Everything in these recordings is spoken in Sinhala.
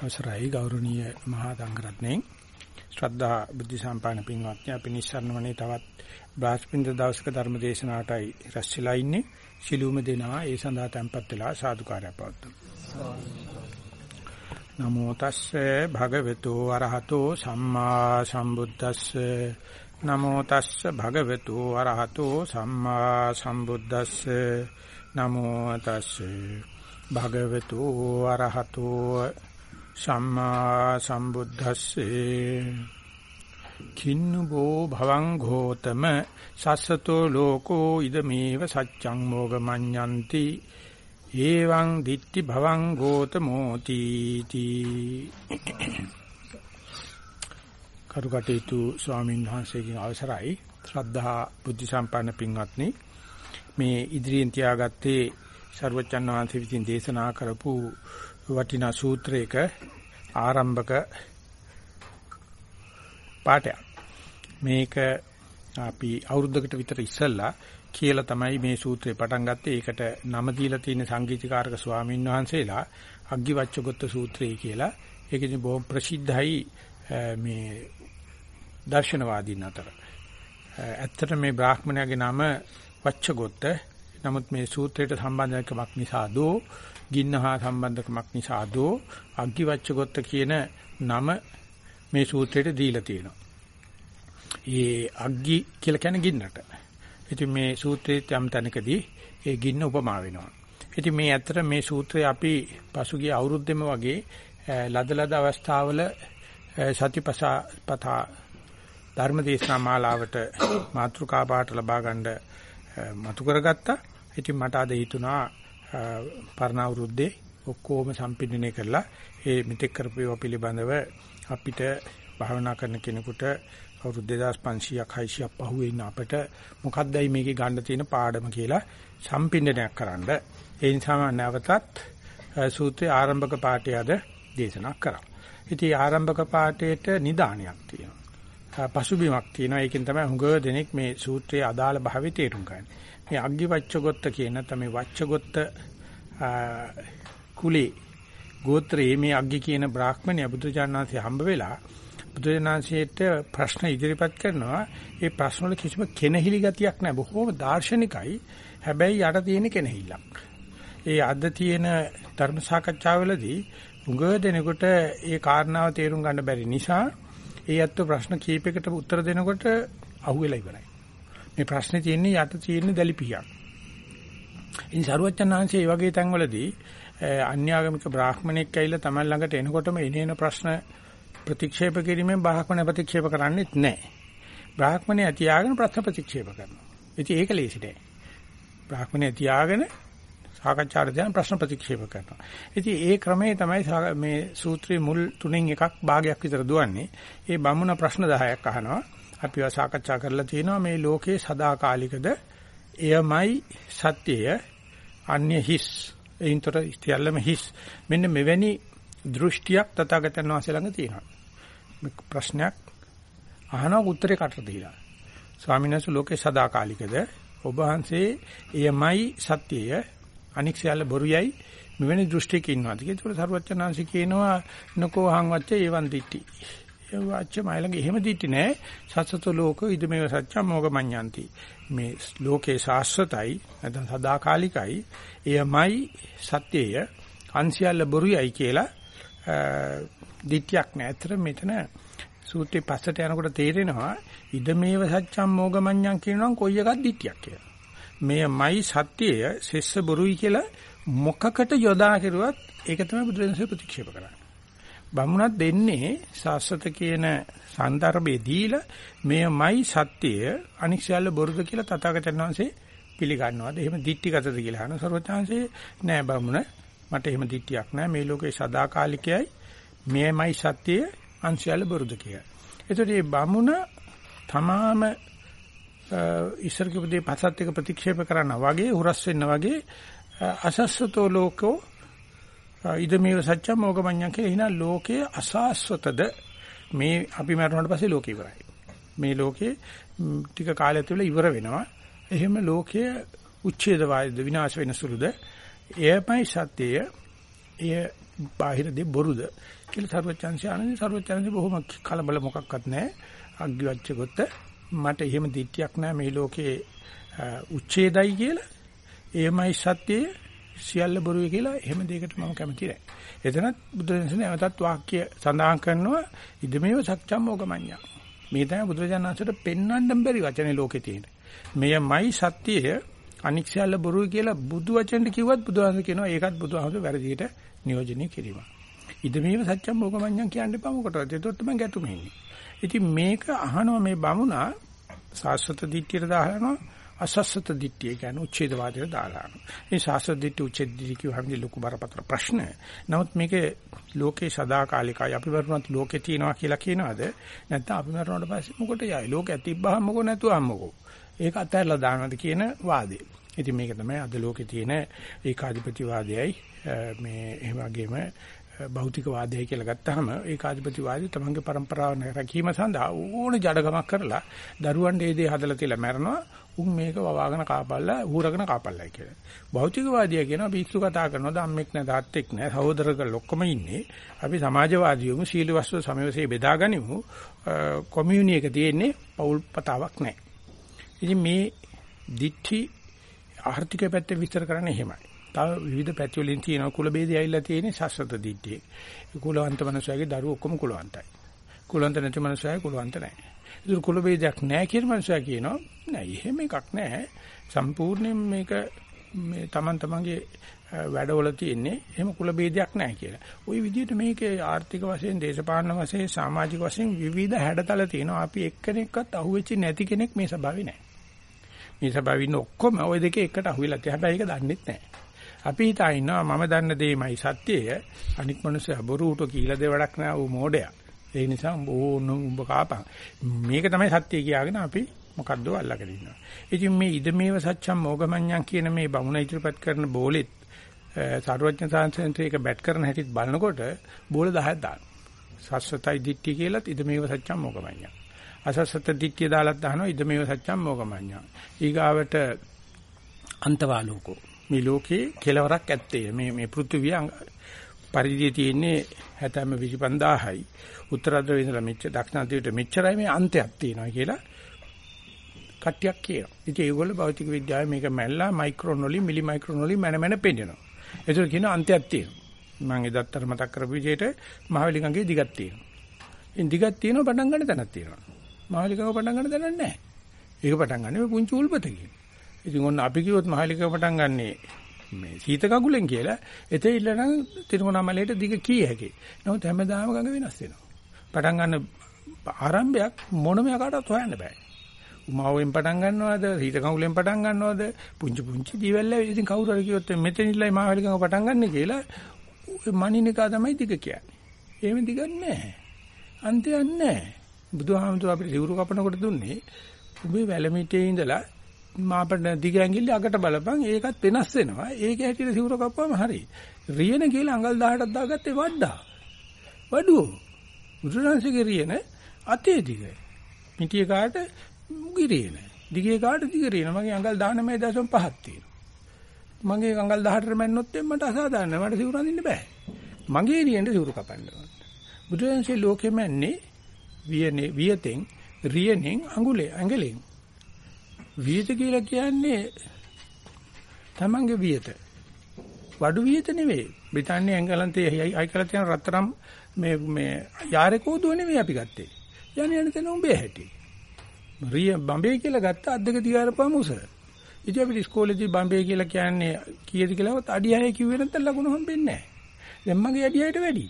අවසරයි ගෞරවනීය මහා සංඝරත්නයන් ශ්‍රද්ධා බුද්ධ සම්පන්න පින්වත්නි අපි නිස්සාරණමනේ තවත් බ්‍රාස්පින්ද දවසක ධර්ම දේශනාවටයි රැස්ලා ඉන්නේ. සිළුම දෙනා ඒ සඳහා tempත් වෙලා සාදුකාරය පවතුමු නමෝ තස්සේ භගවතු වරහතෝ සම්මා සම්බුද්දස්සේ. නමෝ තස්සේ භගවතු වරහතෝ සම්මා සම්බුද්දස්සේ. නමෝ තස්සේ භගවතු වරහතෝ සම්මා සම්බුද්දස්සේ. කින්නබෝ භවං ඝෝතම සස්සතෝ ලෝකෝ ඉදමේව සච්ඡං මොගමඤ්ඤන්ති එවං දිට්ටි භවං ඝෝතමෝති තී. කරුකටේතු ස්වාමීන් වහන්සේගෙන් අවසරයි. ශ්‍රද්ධා බුද්ධ සම්පන්න පින්වත්නි මේ ඉදිරියෙන් තියාගත්තේ ਸਰවචන් වහන්සේ විසින් දේශනා කරපු වටිනා සූත්‍රයක ආරම්භක පාඩයක්. මේක අපි අවුරුද්දකට විතර ඉස්සෙල්ලා කියලා තමයි මේ සූත්‍රේ පටන් ගත්තේ. ඒකට නම දීලා තියෙන සංගීතකාරක ස්වාමීන් වහන්සේලා අග්ගිවච්ඡගොත්ත සූත්‍රය කියලා. ඒක ඉතින් බොහොම ප්‍රසිද්ධයි මේ දර්ශනවාදීන් අතර. ඇත්තට මේ බ්‍රාහ්මණයාගේ නම වච්ඡගොත්ත. නමුත් මේ සූත්‍රයට සම්බන්ධකමක් නිසා දෝ ගින්න හා සම්බන්ධකමක් නිසා දෝ අග්ගිවච්ඡගොත්ත කියන නම මේ සූත්‍රයට දීලා තියෙනවා. ඒ අග්ගි කියලා කියන්නේ ගින්නට. ඉතින් මේ සූත්‍රයේ යම් තැනකදී ඒ ගින්න උපමා වෙනවා. ඉතින් මේ ඇත්තට මේ සූත්‍රය අපි පසුගිය අවුරුද්දෙම වගේ ලදලද අවස්ථාවල සතිපසා පතා ධර්මදේශනා මාලාවට මාතෘකා පාඨ ලබා ගන්න මතු කරගත්තා. ඉතින් මට අද හිතුණා පරණ අවුරුද්දේ ඔක්කොම සම්පින්නණය කරලා ඒ මෙතෙක් කරපු ඒවා පිළිබඳව අපිට භාවනා කරන කෙනෙකුට අවුරුදු 2500ක් 600ක් පහුවේ ඉන්න අපිට මොකක්දයි මේකේ ගන්න තියෙන පාඩම කියලා සම්පින්නණයක් කරන්න. ඒ නිසා මම නැවතත් සූත්‍රයේ ආරම්භක පාඩය අද දේශනා කරා. ඉතින් ආරම්භක පාඩේට නිදානියක් තියෙනවා. පසුබිමක් තියෙනවා. ඒකෙන් තමයි හුඟ දෙනෙක් මේ සූත්‍රයේ අදාළ භාවය තේරුම් ගන්නේ. මේ අග්ගිවච්ඡගොත්ත කියන තමයි වච්ඡගොත්ත කුලේ ගෝත්‍රයේ මේ අග්ගි කියන බ්‍රාහ්මණය බුදුජානනාංශය හම්බ වෙලා බුදුජානනාංශයට ප්‍රශ්න ඉදිරිපත් කරනවා. ඒ ප්‍රශ්න වල කිසිම කෙනහිලි ගතියක් නැහැ. බොහෝම දාර්ශනිකයි. හැබැයි යට තියෙන කෙනහිල්ලක්. ඒ අද තියෙන ධර්ම සාකච්ඡාවලදී උඟ දෙනකොට ඒ කාරණාව තේරුම් ගන්න බැරි නිසා ඒ අත්ව ප්‍රශ්න කීපයකට උත්තර දෙනකොට අහුවෙලා ඉවරයි. මේ ප්‍රශ්නේ තියෙන්නේ යට තියෙන දැලිපියක් ඉතින් සරුවච්චන්හන්සේ මේ වගේ තැන්වලදී අන්‍යාගමික බ්‍රාහ්මණෙක් ඇවිල්ලා Taman ළඟට එනකොටම එනේන ප්‍රශ්න ප්‍රතික්ෂේප කිරීමෙන් බ්‍රාහ්මණ ප්‍රතික්ෂේප කරන්නේත් නැහැ. බ්‍රාහ්මණය තියාගෙන ප්‍රශ්න ප්‍රතික්ෂේප කරනවා. ඉතින් ඒක ලේසි නෑ. බ්‍රාහ්මණය තියාගෙන සාකච්ඡාට දැන් ප්‍රශ්න ප්‍රතික්ෂේප කරනවා. ඉතින් ඒ ක්‍රමයේ තමයි මේ සූත්‍රයේ මුල් තුනෙන් එකක් භාගයක් විතර දුවන්නේ. ඒ බමුණ ප්‍රශ්න 10ක් අහනවා. අපිව සාකච්ඡා කරලා තියෙනවා මේ ලෝකේ සදාකාලිකද? එයමයි සත්‍යය. අන්‍ය හිස්. එයින්තර සියල්ලම හිස්. මෙන්න මෙවැනි දෘෂ්ටියක් තථාගතයන් වහන්සේ ළඟ තියෙනවා. ප්‍රශ්නයක් අහනවා උත්තරේ කට දීලා. ස්වාමීන් වහන්සේ ලෝකේ සදාකාලිකද? ඔබ වහන්සේ එයමයි සත්‍යය. අනික් සියල්ල බොරුයයි. මෙවැනි දෘෂ්ටියක ඉන්නවාද කියලා ඒක සරුවචනාංශ කියනවා නකෝ හං වච්ච ඒවන් දිට්ටි ඒ වාච්ච මයිලඟ එහෙම දිට්ටි නෑ සත්සත ලෝකෝ ඉදමේව සත්‍යම් මොගමඤ්ඤන්ති මේ ලෝකේ සාස්වතයි නැත්නම් සදාකාලිකයි එයමයි සත්‍යය අන්සියල්ල බොරුයයි කියලා දිට්ඨියක් නෑ. අතර මෙතන සූත්‍රේ පස්සට යනකොට තේරෙනවා ඉදමේව සත්‍යම් මොගමඤ්ඤං කියනවා කොයි එකක් දිට්ඨියක් කියලා. මෙයමයි සත්‍යය සෙස්ස බොරුයි කියලා මොකකට යොදා කෙරුවත් ඒක තමයි බුදුරජාණන්සේ ප්‍රතික්ෂේප කරන්නේ. බමුණක් දෙන්නේ සාස්වත කියන සන්දර්භයේ දීලා මෙයමයි සත්‍යය අනික් සියල්ල බොරුද කියලා තථාගතයන් වහන්සේ පිළිගන්නවාද? එහෙම දික්ටිගතද කියලා අහන සර්වඥාන්සේ නෑ බමුණ මට එහෙම දික්ටියක් නෑ මේ ලෝකේ සදාකාලිකයයි මෙයමයි සත්‍යය අනික් බොරුද කියලා. ඒතකොට මේ බමුණ තමාම ඉස්සර කිව්වේ පසත් එක ප්‍රතික්ෂේප කරනවා වගේ හුරස් වෙන්න වගේ අසස්සතෝ ලෝකෝ ඉදමේව සත්‍යම් මොගමඤ්ඤං කියලා එන ලෝකයේ අසාස්වතද මේ අපි මරණයට පස්සේ ලෝකේ ඉවරයි. මේ ලෝකේ ටික කාලයක් තුළ ඉවර වෙනවා. එහෙම ලෝකයේ උච්ඡේද වායද විනාශ වෙන සුළුද එයමයි සත්‍යය. එය බාහිර දෙ බොරුද කියලා සර්වචන්සි ආනන්ද සර්වචන්සි බොහොම කලබල මොකක්වත් නැහැ. අග්ගිවච්චකොත් මට එහෙම දිට්ඨියක් නැහැ මේ ලෝකේ උච්ඡේදයි කියලා. එයමයි සත්‍යය සියල්ල බොරුයි කියලා එහෙම දෙයකට මම කැමති නැහැ. එතනත් බුදුරජාණන් නැවතත් වාක්‍ය සඳහන් කරනවා ඉදමේව සත්‍යම් මොගමඤ්ඤා. මේ තමයි බුදුරජාණන්සට පෙන්වන්න බැරි වචනේ ලෝකේ තියෙන. මෙයමයි සත්‍යය අනික් සියල්ල බොරුයි කියලා බුදු වචනෙට කිව්වත් බුදුහාම කියනවා ඒකත් බුදුහාමට වැරදියට නියෝජනය කිරීම. ඉදමේව සත්‍යම් මොගමඤ්ඤා කියන්න එපා මොකටද? ඒතොත් තමයි ගැටුම එන්නේ. ඉතින් මේක අහනවා මේ බමුණා සාස්වත දිට්ඨියට දානවා අසස්සත දිට්ඨිය කියන්නේ උච්ඡේදවාදයට දාලා. මේ සාස්වත දිට්ඨි උච්ඡේද දිට්ඨිය කියවන්නේ ලොකු බරපතල ප්‍රශ්න. නමුත් මේක ලෝකේ සදාකාලිකයි අපි වරුණත් ලෝකේ තියනවා කියලා කියනවාද? නැත්නම් අපි මරුණාට පස්සේ මොකට යයි? ලෝකේ තිබ්බහම මොකෝ නැතුවම මොකෝ? ඒක අතහැරලා දානවද කියන වාදේ. ඉතින් මේක තමයි අද ලෝකේ තියෙන ඒකාධිපති වාදයයි මේ එහෙම වගේම භෞතික වාදය කියලා ගත්තාම ඒකාධිපති වාදය තමන්ගේ પરම්පරාව රැකීම සඳහා ඕන ජඩගමක් කරලා දරුවන්ට ඒ දේ හදලා තියලා මැරනවා උන් මේක වවාගෙන කාපල්ලා ඌරගෙන කාපල්ලා කියලා. භෞතික වාදියා කියනවා පිස්සු කතා කරනවා ධම්මෙක් නැ තාත්තෙක් නැ සහෝදරකල් ඔක්කොම ඉන්නේ. අපි සමාජවාදීවමු සීල වස්තු සමයවසේ බෙදාගනිමු. කොමියුනි එක තියෙන්නේ පෞල් පතාවක් නැහැ. ඉතින් මේ දිඨි ආර්ථික පැත්තේ විස්තර කරන්නේ එහෙමයි. තව විවිධ පැති වලින් තියෙන කුල බේදය ඇවිල්ලා තියෙන්නේ සස්වත දිට්ඨියේ. කුලවන්ත මනුස්සයගේ දරුවෝ ඔක්කොම කුලවන්තයි. කුලවන්ත නැති මනුස්සයයි කුලවන්ත නැහැ. ඒක කුල බේදයක් නැහැ කියන මනුස්සයා කියනවා නෑ එහෙම එකක් නැහැ. සම්පූර්ණයෙන් මේක මේ Taman tamanගේ වැඩවල තියෙන්නේ එහෙම කුල බේදයක් නැහැ කියලා. ওই විදිහට මේකේ ආර්ථික වශයෙන්, දේශපාලන වශයෙන්, සමාජික වශයෙන් විවිධ හැඩතල තියෙනවා. අපි එක්කෙනෙක්වත් අහුවෙච්ච නැති කෙනෙක් මේ සභාවේ නැහැ. මේ සභාවේ ඉන්න ඔක්කොම ওই දෙකේ එකට අහුවෙලා තියෙනවා. හැබැයි ඒක දන්නෙත් නැහැ. අපි හිතා ඉන්නවා මම දන්න දෙයමයි සත්‍යය අනික් මිනිස්සු බොරුට කියලා දෙ වැඩක් නෑ ඌ මෝඩයා ඒ නිසා උඹ ඕන උඹ කාපන්. මේක තමයි සත්‍ය කියාගෙන අපි මොකද්ද අල්ලගෙන ඉන්නවා. ඉතින් මේ ඉදමේව සත්‍යම් මොගමඤ්ඤං කියන මේ බමුණ ඉදිරිපත් කරන බෝලෙත් සාරවත්න සාංශෙන්ට බැට් කරන හැටිත් බලනකොට බෝල 10ක් දාන සස්සතයි දිට්ඨිය කියලත් ඉදමේව සත්‍යම් මොගමඤ්ඤං. අසස්සත දිට්ඨිය දාලත් දානවා ඉදමේව සත්‍යම් මොගමඤ්ඤං. ඊගාවට අන්තවාලෝකෝ. මේ ලෝකේ කෙලවරක් ඇත්තේ. මේ මේ පෘථිවිය පරිධිය තියෙන්නේ හැතැම්ම 25000යි උත්තරද්‍ර විඳලා මෙච්ච දක්ෂිණාන්තයට මෙච්චරයි මේ අන්තයක් තියෙනවා කියලා කට්ටියක් කියනවා. ඉතින් ඒගොල්ලෝ භෞතික විද්‍යාවේ මේක මැල්ලා මයික්‍රෝන වලින් මිලි මයික්‍රෝන වලින් මැන මැන පෙන්නනවා. ඒතර කියන අන්තයක් තියෙනවා. මම එදත්තර මතක් කරපු විදිහට මහවැලිගඟේ දිගක් තියෙනවා. ඉතින් දිගක් තියෙනවා පටන් ගන්න තැනක් තියෙනවා. මහවැලිගඟ පටන් ගන්න තැනක් නැහැ. ඒක පටන් ගන්න මේ පුංචි උල්පතකින්. ඉතින් ඔන්න අපි කිව්වොත් මහලිකව පටන් ගන්නෙ මේ සීත කකුලෙන් කියලා එතේ ඉල්ලනම් තිරුණාමලයට දිග කී හැකියි. නමුත් හැමදාම ගඟ වෙනස් වෙනවා. පටන් ගන්න ආරම්භයක් මොනම යකටවත් හොයන්න බෑ. උමාවෙන් පටන් ගන්නවද සීත කකුලෙන් පටන් ගන්නවද පුංචි පුංචි දීවැල්ල ඉතින් කවුරු හරි කිව්වොත් මෙතන ඉල්ලයි මහලිකව පටන් ගන්න කියලා මනිනිකා තමයි දිග කියන්නේ. එහෙම දිගක් නැහැ. අන්තයක් නැහැ. බුදුහාමුදුර අපිට සිවුරු කපනකොට දුන්නේ උඹේ වැලමිටේ ඉඳලා මාපට දිග ඇඟිල්ල අගට බලපන් ඒකත් වෙනස් වෙනවා. ඒක හැටියට සිවුර කප්පුවම හරි. රියන කියලා අඟල් 18ක් දාගත්තේ වඩා. වඩුව. බුදුරන්සේගේ රියන අතේ දිග. මිටිය කාට මුගිරියන. දිගේ කාට දිගරියන. මගේ අඟල් 19.5ක් තියෙනවා. මගේ අඟල් 18ට මැන්නොත් මට අසාධාරණයි. මට සිවුර අඳින්න බෑ. මගේ රියෙන්ද සිවුර කපන්න ඕන. බුදුරන්සේ ලෝකෙම ඇන්නේ වියනේ වියතෙන් රියනෙන් අඟුලේ ඇඟලෙන් වියත කියලා කියන්නේ තමන්ගේ වියත. වඩු වියත නෙවෙයි. බ්‍රිතාන්‍ය එංගලන්තයේ අයිකලා තියෙන රත්තරම් මේ මේ යාරකෝදුව නෙවෙයි අපි ගත්තේ. යන්නේ යන තැන උඹේ හැටි. රිය බම්බේ කියලා ගත්ත අද්දක තියාරපුවම උස. ඉතින් අපි ඉස්කෝලේදී බම්බේ කියලා කියන්නේ කීයද කියලාවත් අඩිය 6 කිව්වේ නැත්නම් ලකුණු හම්බෙන්නේ නැහැ. දැන් මගේ අඩිය 6ට වැඩි.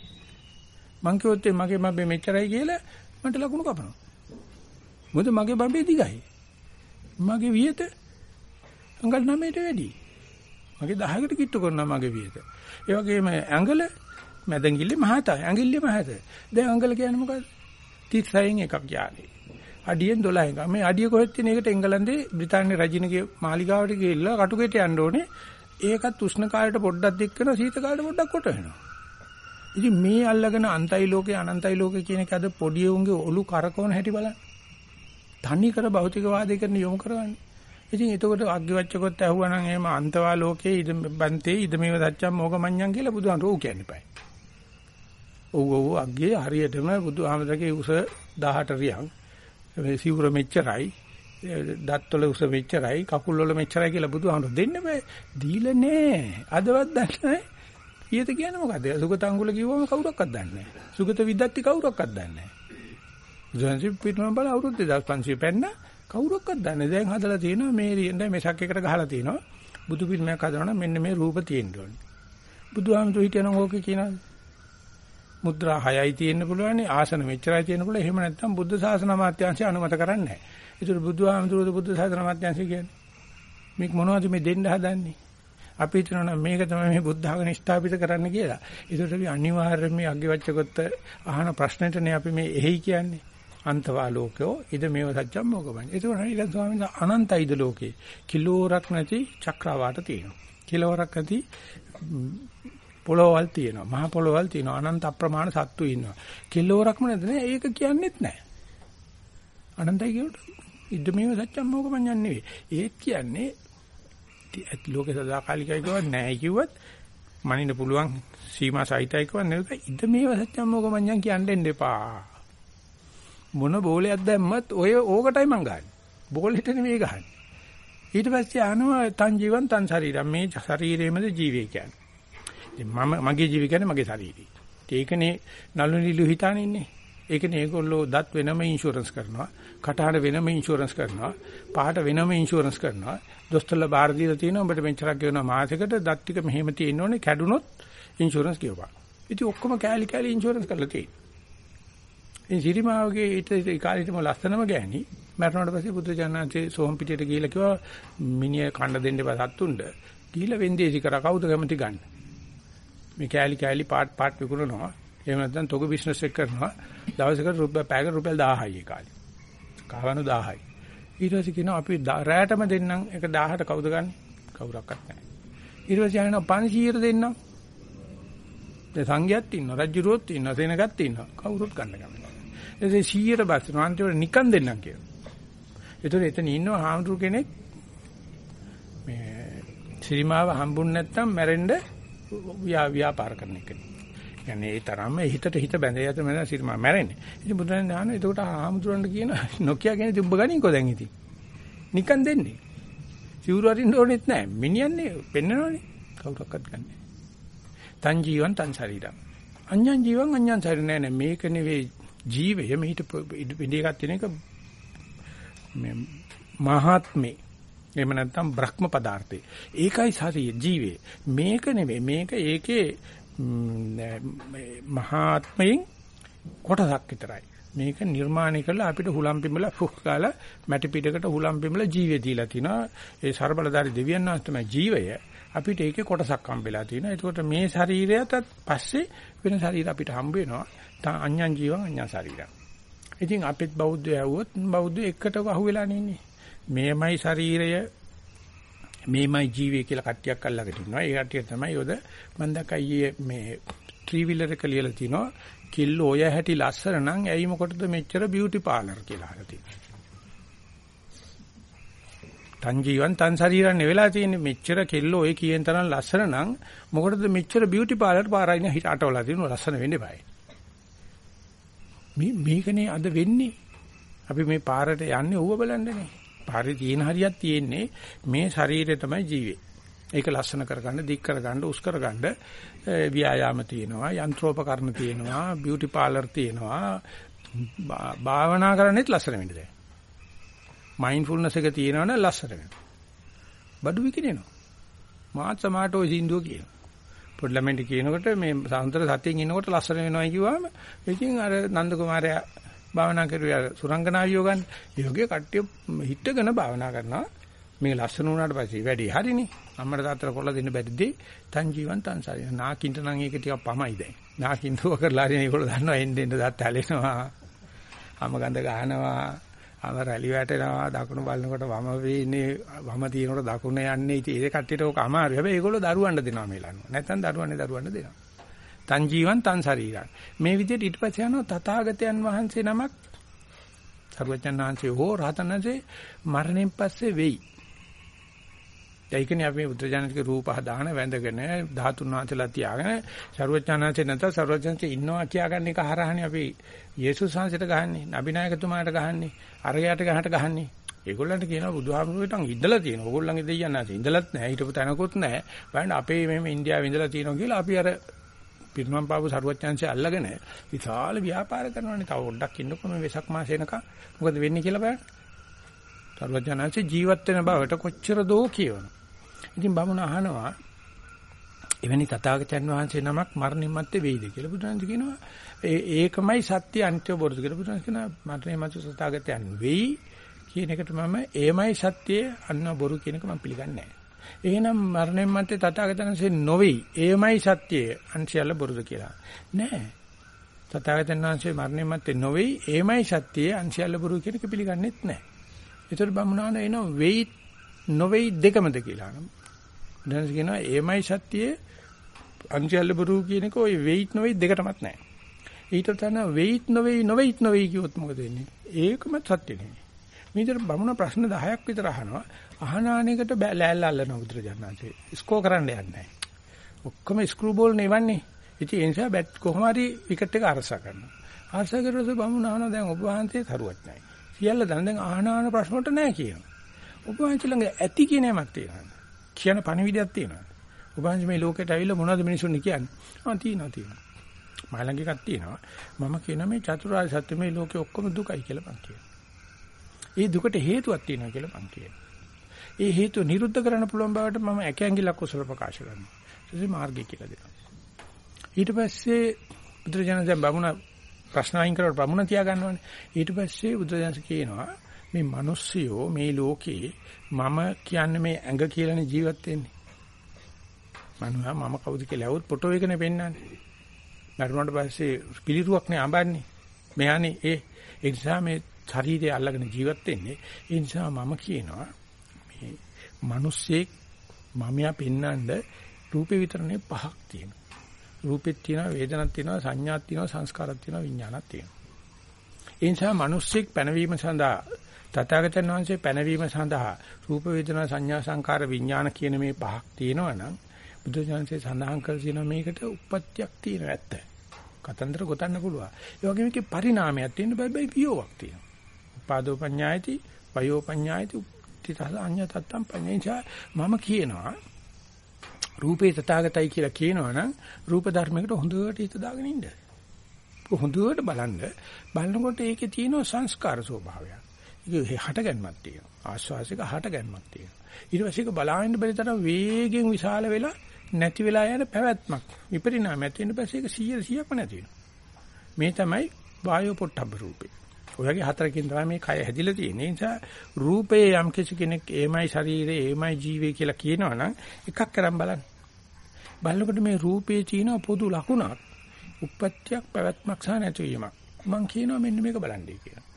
මං කිව්වොත් මගේ බම්බේ මෙච්චරයි කියලා මට ලකුණු කපනවා. මොකද මගේ බම්බේ දිගයි. මගේ වියත අඟල් 9ට වැඩි. මගේ 10කට කිට්ටු කරනවා මගේ වියත. ඒ වගේම ඇඟල මැදඟිල්ල මහත ඇඟිල්ල මහත. දැන් අඟල කියන්නේ මොකද්ද? 36න් එකක් යානේ. අඩියෙන් 12 එක. මේ අඩිය කොහෙද තියෙන එකට එංගලන්තේ බ්‍රිතාන්‍ය රජිනගේ මාලිගාවට ගිහිල්ලා කටුකේට යන්න ඕනේ. ඒකත් උෂ්ණ කාලයට පොඩ්ඩක් දික් කරනවා සීත කාලයට පොඩ්ඩක් කොට වෙනවා. ඉතින් මේ අල්ලගෙන අන්තයි ලෝකේ අනන්තයි ලෝකේ කියන එක අද පොඩි උන්ගේ ඔලු කරකවන හැටි බලන්න. තනි කර භෞතිකවාදයකට යොමු කරවන්නේ. ඉතින් එතකොට අග්ගිවච්ඡකොත් ඇහුවා නම් එහෙම අන්තවා ලෝකේ ඉද බන්තේ ඉදමේව සත්‍යම් මොගමඤ්ඤම් කියලා බුදුහාමුදුරුවෝ කියන්න එපා. ඔව් ඔව් අග්ගේ හරියටම බුදුහාමුදුරගේ උස 18 රියන් මේ සිවුර මෙච්චරයි දත්වල උස මෙච්චරයි කකුල් වල මෙච්චරයි කියලා බුදුහාමුදුරු දෙන්න බෑ. දීලා නෑ. අදවත් දන්නේ නෑ. ඊට කියන්නේ මොකද? සුගත අඟුල කිව්වම කවුරක්වත් දන්නේ නෑ. සුගත විද්දත්ති කවුරක්වත් දන්නේ නෑ. බුදුන්සේ පිටුම බල අවුරුදු 2500 පෙන්න කවුරක්වත් දන්නේ දැන් හදලා තියෙනවා මේ රියෙන්ද මෙසක් එකට ගහලා තියෙනවා. බුදු පිළිමයක් හදනවා මෙන්න මේ රූප තියෙන්න ඕනේ. බුදුහාමුදුරු හිටියනම් ඕකේ කියනවා. මුද්‍රා 6යි තියෙන්න පුළුවන් ආසන මෙච්චරයි තියෙන්න පුළුවන් එහෙම නැත්නම් බුද්ධ ශාසන අමාත්‍යාංශය අනුමත කරන්නේ නැහැ. ඒතර බුදුහාමුදුරුවෝ බුද්ධ ශාසන අමාත්‍යාංශය කියන්නේ මේක මොනවද මේ දෙන්න හදන්නේ? අපි හිතනවා මේක තමයි මේ බුද්ධ ආගම ස්ථාපිත කරන්න කියලා. ඒකට අපි අනිවාර්යයෙන් මේ අග්ගිවච්ඡකොත් අහන ප්‍රශ්නෙටනේ අපි මේ එහෙයි කියන්නේ. අන්තවා ලෝකෝ ඉද මේව සත්‍යම් මොකමයි. ඒක නේද ස්වාමීන් වහන්සේ අනන්තයිද ලෝකේ. කිලෝරක් නැති චක්‍රාවාට තියෙනවා. කිලෝරක් නැති පොළොවල් තියෙනවා. මහ පොළොවල් තියෙනවා. අනන්ත අප්‍රමාණ සත්තු ඉන්නවා. කිලෝරක්ම නැද නේ ඒක කියන්නෙත් නැහැ. අනන්තයි කියුට ඉද මේව සත්‍යම් මොකමයි නෙවෙයි. ඒත් කියන්නේ ලෝකේ සදාකාලිකයි කිව්වත් නැහැ කිව්වත් මනින්න පුළුවන් සීමා සහිතයි කිව්වත් නෙවෙයි ඉද මේව සත්‍යම් මොකමයි කියන්න එපා. මොන බෝලයක් දැම්මත් ඔය ඕකටයි මං ගහන්නේ. බෝලෙට නෙමෙයි ගහන්නේ. ඊට පස්සේ අහනවා තන් ජීවන් තන් ශරීරම් මේ ශරීරයේමද ජීවය කියන්නේ. ඉතින් මම මගේ ජීවය කියන්නේ මගේ ශරීරය. ඒකනේ නළු නිලු හිතානේ ඉන්නේ. ඒකනේ ඒගොල්ලෝ දත් වෙනම ඉන්ෂුරන්ස් කරනවා. කටහඬ වෙනම ඉන්ෂුරන්ස් කරනවා. පහට වෙනම ඉන්ෂුරන්ස් කරනවා. දොස්තරලා බාර දීලා තියෙනවා උඹට මෙච්චරක් ගෙවනවා මාසෙකට දත් ටික මෙහෙම තියෙන්න ඕනේ කැඩුනොත් ඉන්ෂුරන්ස් කියවපන්. ඉතින් ඔක්කොම කෑලි කෑලි ඉන්ෂුරන්ස් කරලා තියෙනවා. ඉතින් සිරිමාවගේ ඊට කාලෙටම ලස්සනම ගෑණි මරණයට පස්සේ බුදු ජානන්සේ සෝම් පිටියට ගිහිල්ලා කිව්වා මිනිහ කන්න දෙන්න බෑ සත්තුන්ට. ගිහිල්ලා වෙන්දේසි කරා කවුද කැමති ගන්න. මේ කෑලි කෑලි පාට් පාට් විකුණනවා. එහෙම නැත්නම් තොග බිස්නස් එක කරනවා. දවසකට රුපියල් පැයකට රුපියල් 1000යි ඒ කාලේ. කහවණු 1000යි. ඊට පස්සේ කියනවා අපි රැයටම දෙන්නම් ඒක 1000ට කවුද ගන්න? කවුරක්වත් නැහැ. ඊට පස්සේ ආයෙත් 500ට දෙන්නම්. දැන් සංඝයාත් ඉන්නවා, රජුරුවොත් ඉන්නවා, සේනගත් ඉන්නවා. කවුරුත් ගන්න කැමති ඊට 100ට බස්නවා අන්තිමට නිකන් දෙන්නම් කියලා. ඒතර එතන ඉන්නවා හාමුදුරු කෙනෙක් මේ ශ්‍රීමාව හම්බුනේ නැත්තම් මැරෙන්න ව්‍යාපාර කරන එක. කියන්නේ ඒ තරම්ම හිතට හිත බැඳේ යත මම ශ්‍රීමා මැරෙන්නේ. ඉතින් බුදුන් දහන එතකොට හාමුදුරන්ට කියන නොකිය කියන තිබ්බ ගනින්කෝ දැන් ඉතින්. නිකන් දෙන්නේ. සිවුරු අරින්න ඕනෙත් නැහැ. මිනිහන්නේ පෙන්නනවනේ. කවුරක්වත් ගන්නෑ. තන් ජීවන් තන් ශරීරම්. අඤ්ඤං ජීවන් අඤ්ඤං ශරීර නෑ නෑ මේක නෙවෙයි ජීවය මෙහිට පිළිගත් වෙන එක මේ මහාත්මේ. එහෙම නැත්නම් බ්‍රහ්ම පදාර්ථේ ඒකයි ශරීර ජීවේ. මේක නෙවෙයි. මේක ඒකේ මහාත්මයෙන් කොටසක් විතරයි. මේක නිර්මාණය කරලා අපිට හුලම් පිඹලා ෆුක් කාලා මැටි පිටකට හුලම් පිඹලා ජීවේ දීලා තිනවා. ඒ ਸਰබලදාරි දෙවියන් වහන්සේ තමයි ජීවය. අපිට ඒකේ කොටසක් හම්බෙලා තියෙනවා ඒකට මේ ශරීරයටත් පස්සේ වෙන ශරීර අපිට හම්බ වෙනවා අඤ්ඤං ජීවං අඤ්ඤං ශරීරං. ඉතින් අපිත් බෞද්ධය ඇහුවොත් බෞද්ධ එකට අහුවෙලා නින්නේ. මේමයි ශරීරය මේමයි ජීවය කියලා කට්ටියක් අල්ලගෙන ඉන්නවා. ඒ කට්ටිය තමයි යොද මම දැක්කයි මේ ත්‍රිවිලර් එක ලියලා තිනවා කිල්ල ඔය හැටි ලස්සන නම් ඇයි මොකටද මෙච්චර බියුටි පාර්ලර් කියලා අහලා තියෙන්නේ. තන් ජීවන් තන් ශරීරන් නෙවෙලා තියෙන්නේ මෙච්චර කෙල්ල ඔය කියන තරම් ලස්සන නම් මොකටද මෙච්චර බියුටි පාර්ලර් පාරයින හිට අටවලා තියෙනවා ලස්සන වෙන්න බෑ. මේ මේකනේ අද වෙන්නේ. අපි මේ පාරට යන්නේ ඌව බලන්නනේ. පාරේ තියෙන හරියක් තියෙන්නේ මේ ශරීරය තමයි ජීවේ. ඒක ලස්සන කරගන්න, දික් කරගන්න, උස් කරගන්න ව්‍යායාම තියෙනවා, යන්ත්‍රෝපකරණ තියෙනවා, බියුටි පාර්ලර් තියෙනවා. භාවනා කරන්නේත් ලස්සන වෙන්න දැන්. මයින්ඩ්ෆුල්නස් එක තියෙනවනේ ලස්සන වෙනවා. බඩු විකිනෙනවා. මාත් සමාටෝ සින්දුව කියනවා. පොඩි ළමෙන්ට කියනකොට මේ සාන්තර සතියෙන් ඉන්නකොට ලස්සන වෙනවයි කිව්වම ඉතින් අර නන්ද කුමාරයා භාවනා කරුවා සුරංගනාවියෝ ගන්න. ඒ වගේ කට්ටිය හිටගෙන භාවනා කරනවා. මේ ලස්සන වුණාට පස්සේ වැඩි හරිනේ. අම්මට තාත්තට කොල්ල දෙන්න බැරිදී තන් ජීවන් තන් සාරි. නාකින්ට නම් ඒක ටිකක් පමයි දැන්. නාකින්ට ඔක කරලා හරිනේ ඒගොල්ලෝ දන්නවා එන්න එන්න දත් හැලෙනවා. අම ගඳ ගහනවා. අව රැලි වැටෙනවා දකුණු බලනකොට වම වෙන්නේ වම තියෙනකොට දකුණ යන්නේ. ඉතින් ඒ කට්ටියට ඕක අමාරුයි. හැබැයි ඒගොල්ලෝ දරුවන්ට දෙනවා මේ ලන්නවා නැත්නම් දරුවන්නේ දරුවන්ට දෙනවා. තන් ජීවන් තන් ශරීරං. මේ විදිහට ඊට පස්සේ යනවා තථාගතයන් වහන්සේ නමක්. සර්වඥාන් වහන්සේ හෝ රහතන් වහන්සේ මරණයෙන් පස්සේ වෙයි. ඒකනේ අපි බුද්ධජනක රූප හදාන වැඳගෙන ධාතුන් වහන්සේලා තියාගෙන ਸਰුවචනාංශේ නැත්නම් ਸਰුවචනාංශේ ඉන්නවා කියාගන්න එක හරහනේ අපි යේසුස් වහන්සේට ගහන්නේ, නබිනායකතුමාට ගහන්නේ, අරයාට ගහට ගහන්නේ. ඒගොල්ලන්ට කියනවා බුදුහාමුදුරුවෝ නම් ඉඳලා තියෙනවා. ඕගොල්ලන්ගේ දෙයියන් නැසෙ ඉඳලත් නැහැ, හිටපු තැනකුත් නැහැ. බලන්න අපේ මෙහෙම ඉන්දියාවේ ඉඳලා තියෙනවා කියලා අපි අර පිරිනම් පාපු ਸਰුවචනාංශය අල්ලගෙන විශාල ව්‍යාපාර කරනවානේ. තව පොඩ්ඩක් ඉන්නකො මේ වෙසක් මාසේනකම් මොකද වෙන්නේ කියලා බලන්න. ਸਰුවචනාංශේ ජීවත් වෙන බවට කොච්චර දෝ කියවනවා. ඉතින් බමුණ අහනවා එවැනි තථාගතයන් වහන්සේ නමක් මරණින් මත්තේ වෙයිද කියලා බුදුන්සේ කියනවා ඒකමයි සත්‍ය අනිත්‍ය බොරුද කියලා බුදුන්සේ කියනවා මරණින් මත්තේ තථාගතයන් වෙයි කියන එකට මම එයමයි සත්‍යය අන්න බොරු කියන එක මම පිළිගන්නේ නැහැ. එහෙනම් මරණයන් මත්තේ තථාගතයන්සේ නොවේයි. එයමයි සත්‍යය අන්සියල්ල බොරුද කියලා. නෑ. තථාගතයන් වහන්සේ මරණයන් මත්තේ නොවේයි. එයමයි සත්‍යය අන්සියල්ල බොරු කියන එක පිළිගන්නෙත් නැහැ. ඒතර බමුණාන එන වෙයි නොවේයි දෙකමද කියලා. දැන් කියනවා එයමයි සත්‍යය අන්සියල්ල බොරු කියන එක ওই වෙයිට් නොවේයි දෙකටමත් නැහැ. ඊට තන වෙයිට් නොවේයි නොවේයිට් නොවේයි කිව්වොත් මොකද වෙන්නේ? ඒකම සත්‍ය නෙමෙයි. මේතර බමුණ ප්‍රශ්න 10ක් විතර අහනවා. අහනානේකට ලෑල්ල අල්ලන බුදුරජාණන්සේ. ස්කෝ කරන්න යන්නේ නැහැ. ඔක්කොම ස්ක්‍රූ බෝල් නෙවන්නේ. ඉතින් ඒ නිසා බැට් කොහොම හරි විකට් එක අරසා කරනවා. අරසා කරලා බමුණ අහනවා දැන් ඔබ වහන්සේ තරුවත් නැහැ. සියල්ල දැන් දැන් ආහනාන ප්‍රශ්න වලට නැහැ කියනවා. ඔබ වහන්සේ ළඟ ඇති කියන යමක් තියෙනවා. කියන පණිවිඩයක් තියෙනවා. ඔබ වහන්සේ මේ ලෝකෙට ඇවිල්ලා මොනවද මිනිසුන් කියන්නේ? ආ තියෙනවා තියෙනවා. මා ළඟ එකක් තියෙනවා. මම කියන මේ චතුරාර්ය සත්‍ය මේ ලෝකේ ඔක්කොම දුකයි කියලා මං කියනවා. ඒ දුකට හේතුවක් තියෙනවා කියලා මං කියනවා. ඒ හේතුව නිරුද්ධ කරන්න පුළුවන් බවට මම ඇකැංගිලක් කුසල ප්‍රකාශ කරනවා. ඊට මාර්ගය කියලා දෙනවා. ඊට පස්සේ බුදුරජාණන් දැන් බමුණ ප්‍රශ්න අයින් කරලා බමුණ තියා ගන්නවානේ. ඊට පස්සේ බුදුරජාණන් කියනවා මේ මිනිස්සුયો මේ ලෝකේ මම කියන්නේ මේ ඇඟ කියලානේ ජීවත් වෙන්නේ. මනුවා මම කවුද කියලා ඇහුවොත් ෆොටෝ එකනේ පෙන්නන්නේ. නරුණාට පස්සේ පිළිරුවක් නේ අඹන්නේ. මෙයානේ ඒ ඒ නිසා මේ ශරීරය අල්ලගෙන ජීවත් වෙන්නේ. ඒ නිසා මම කියනවා මේ මිනිස්සෙක් මමියා පෙන්නඳ රූපේ විතරනේ පහක් තියෙනවා. රූපෙත් තියෙනවා, වේදනක් තියෙනවා, සංඥාක් තියෙනවා, සංස්කාරක් තියෙනවා, විඥානක් තියෙනවා. ඒ නිසා මිනිස්සෙක් පැනවීම සඳහා තථාගතයන් වහන්සේ පැනවීම සඳහා රූප වේදනා සංඥා සංකාර විඥාන කියන මේ පහක් තියෙනවා නම් බුදුසසුනේ සඳහන් කර තියෙනවා මේකට උප්පත්තියක් තියෙනවා ඇත්ත. කතන්දර ගොතන්න පුළුවන්. ඒ වගේම මේකේ පරිණාමයක් තියෙන බයි වියෝවක් තියෙනවා. උපාදෝ පඤ්ඤායති, වයෝ පඤ්ඤායති, තිතහ අඤ්ඤ තත්තම් පඤ්ඤේචා මම කියනවා රූපේ තථාගතයි කියලා කියනවනම් රූප ධර්මයකට හොඳට හිත දාගෙන ඉන්න. හොඳට බලන්න බලනකොට ඒකේ තියෙන සංස්කාර ස්වභාවයක්. ඒක හටගන්මක් තියෙනවා. ආස්වාසික හටගන්මක් තියෙනවා. ඊට පස්සේ ඒක බලාගෙන බැරි තරම් වේගෙන් විශාල වෙලා නැති වෙලා යන පැවැත්මක්. විපරිණාමයක් තියෙන පස්සේ ඒක 100 100ක්ම නැති වෙනවා. මේ තමයි වායෝ පොට්ටබ්බ රූපේ. ඔයගේ හතරකින් තමයි මේ කය හැදිලා තියෙන්නේ. ඒ නිසා රූපේ යම් කිසි කෙනෙක් එමයි ශරීරේ එමයි ජීවේ කියලා කියනවනම් එකක් කරන් බලන්න. බලනකොට මේ රූපේ තියෙන පොදු ලකුණක්. උප්පත්තියක් පැවැත්මක් සහ නැතිවීමක්. මම කියනවා මෙන්න මේක බලන්නයි කියලා.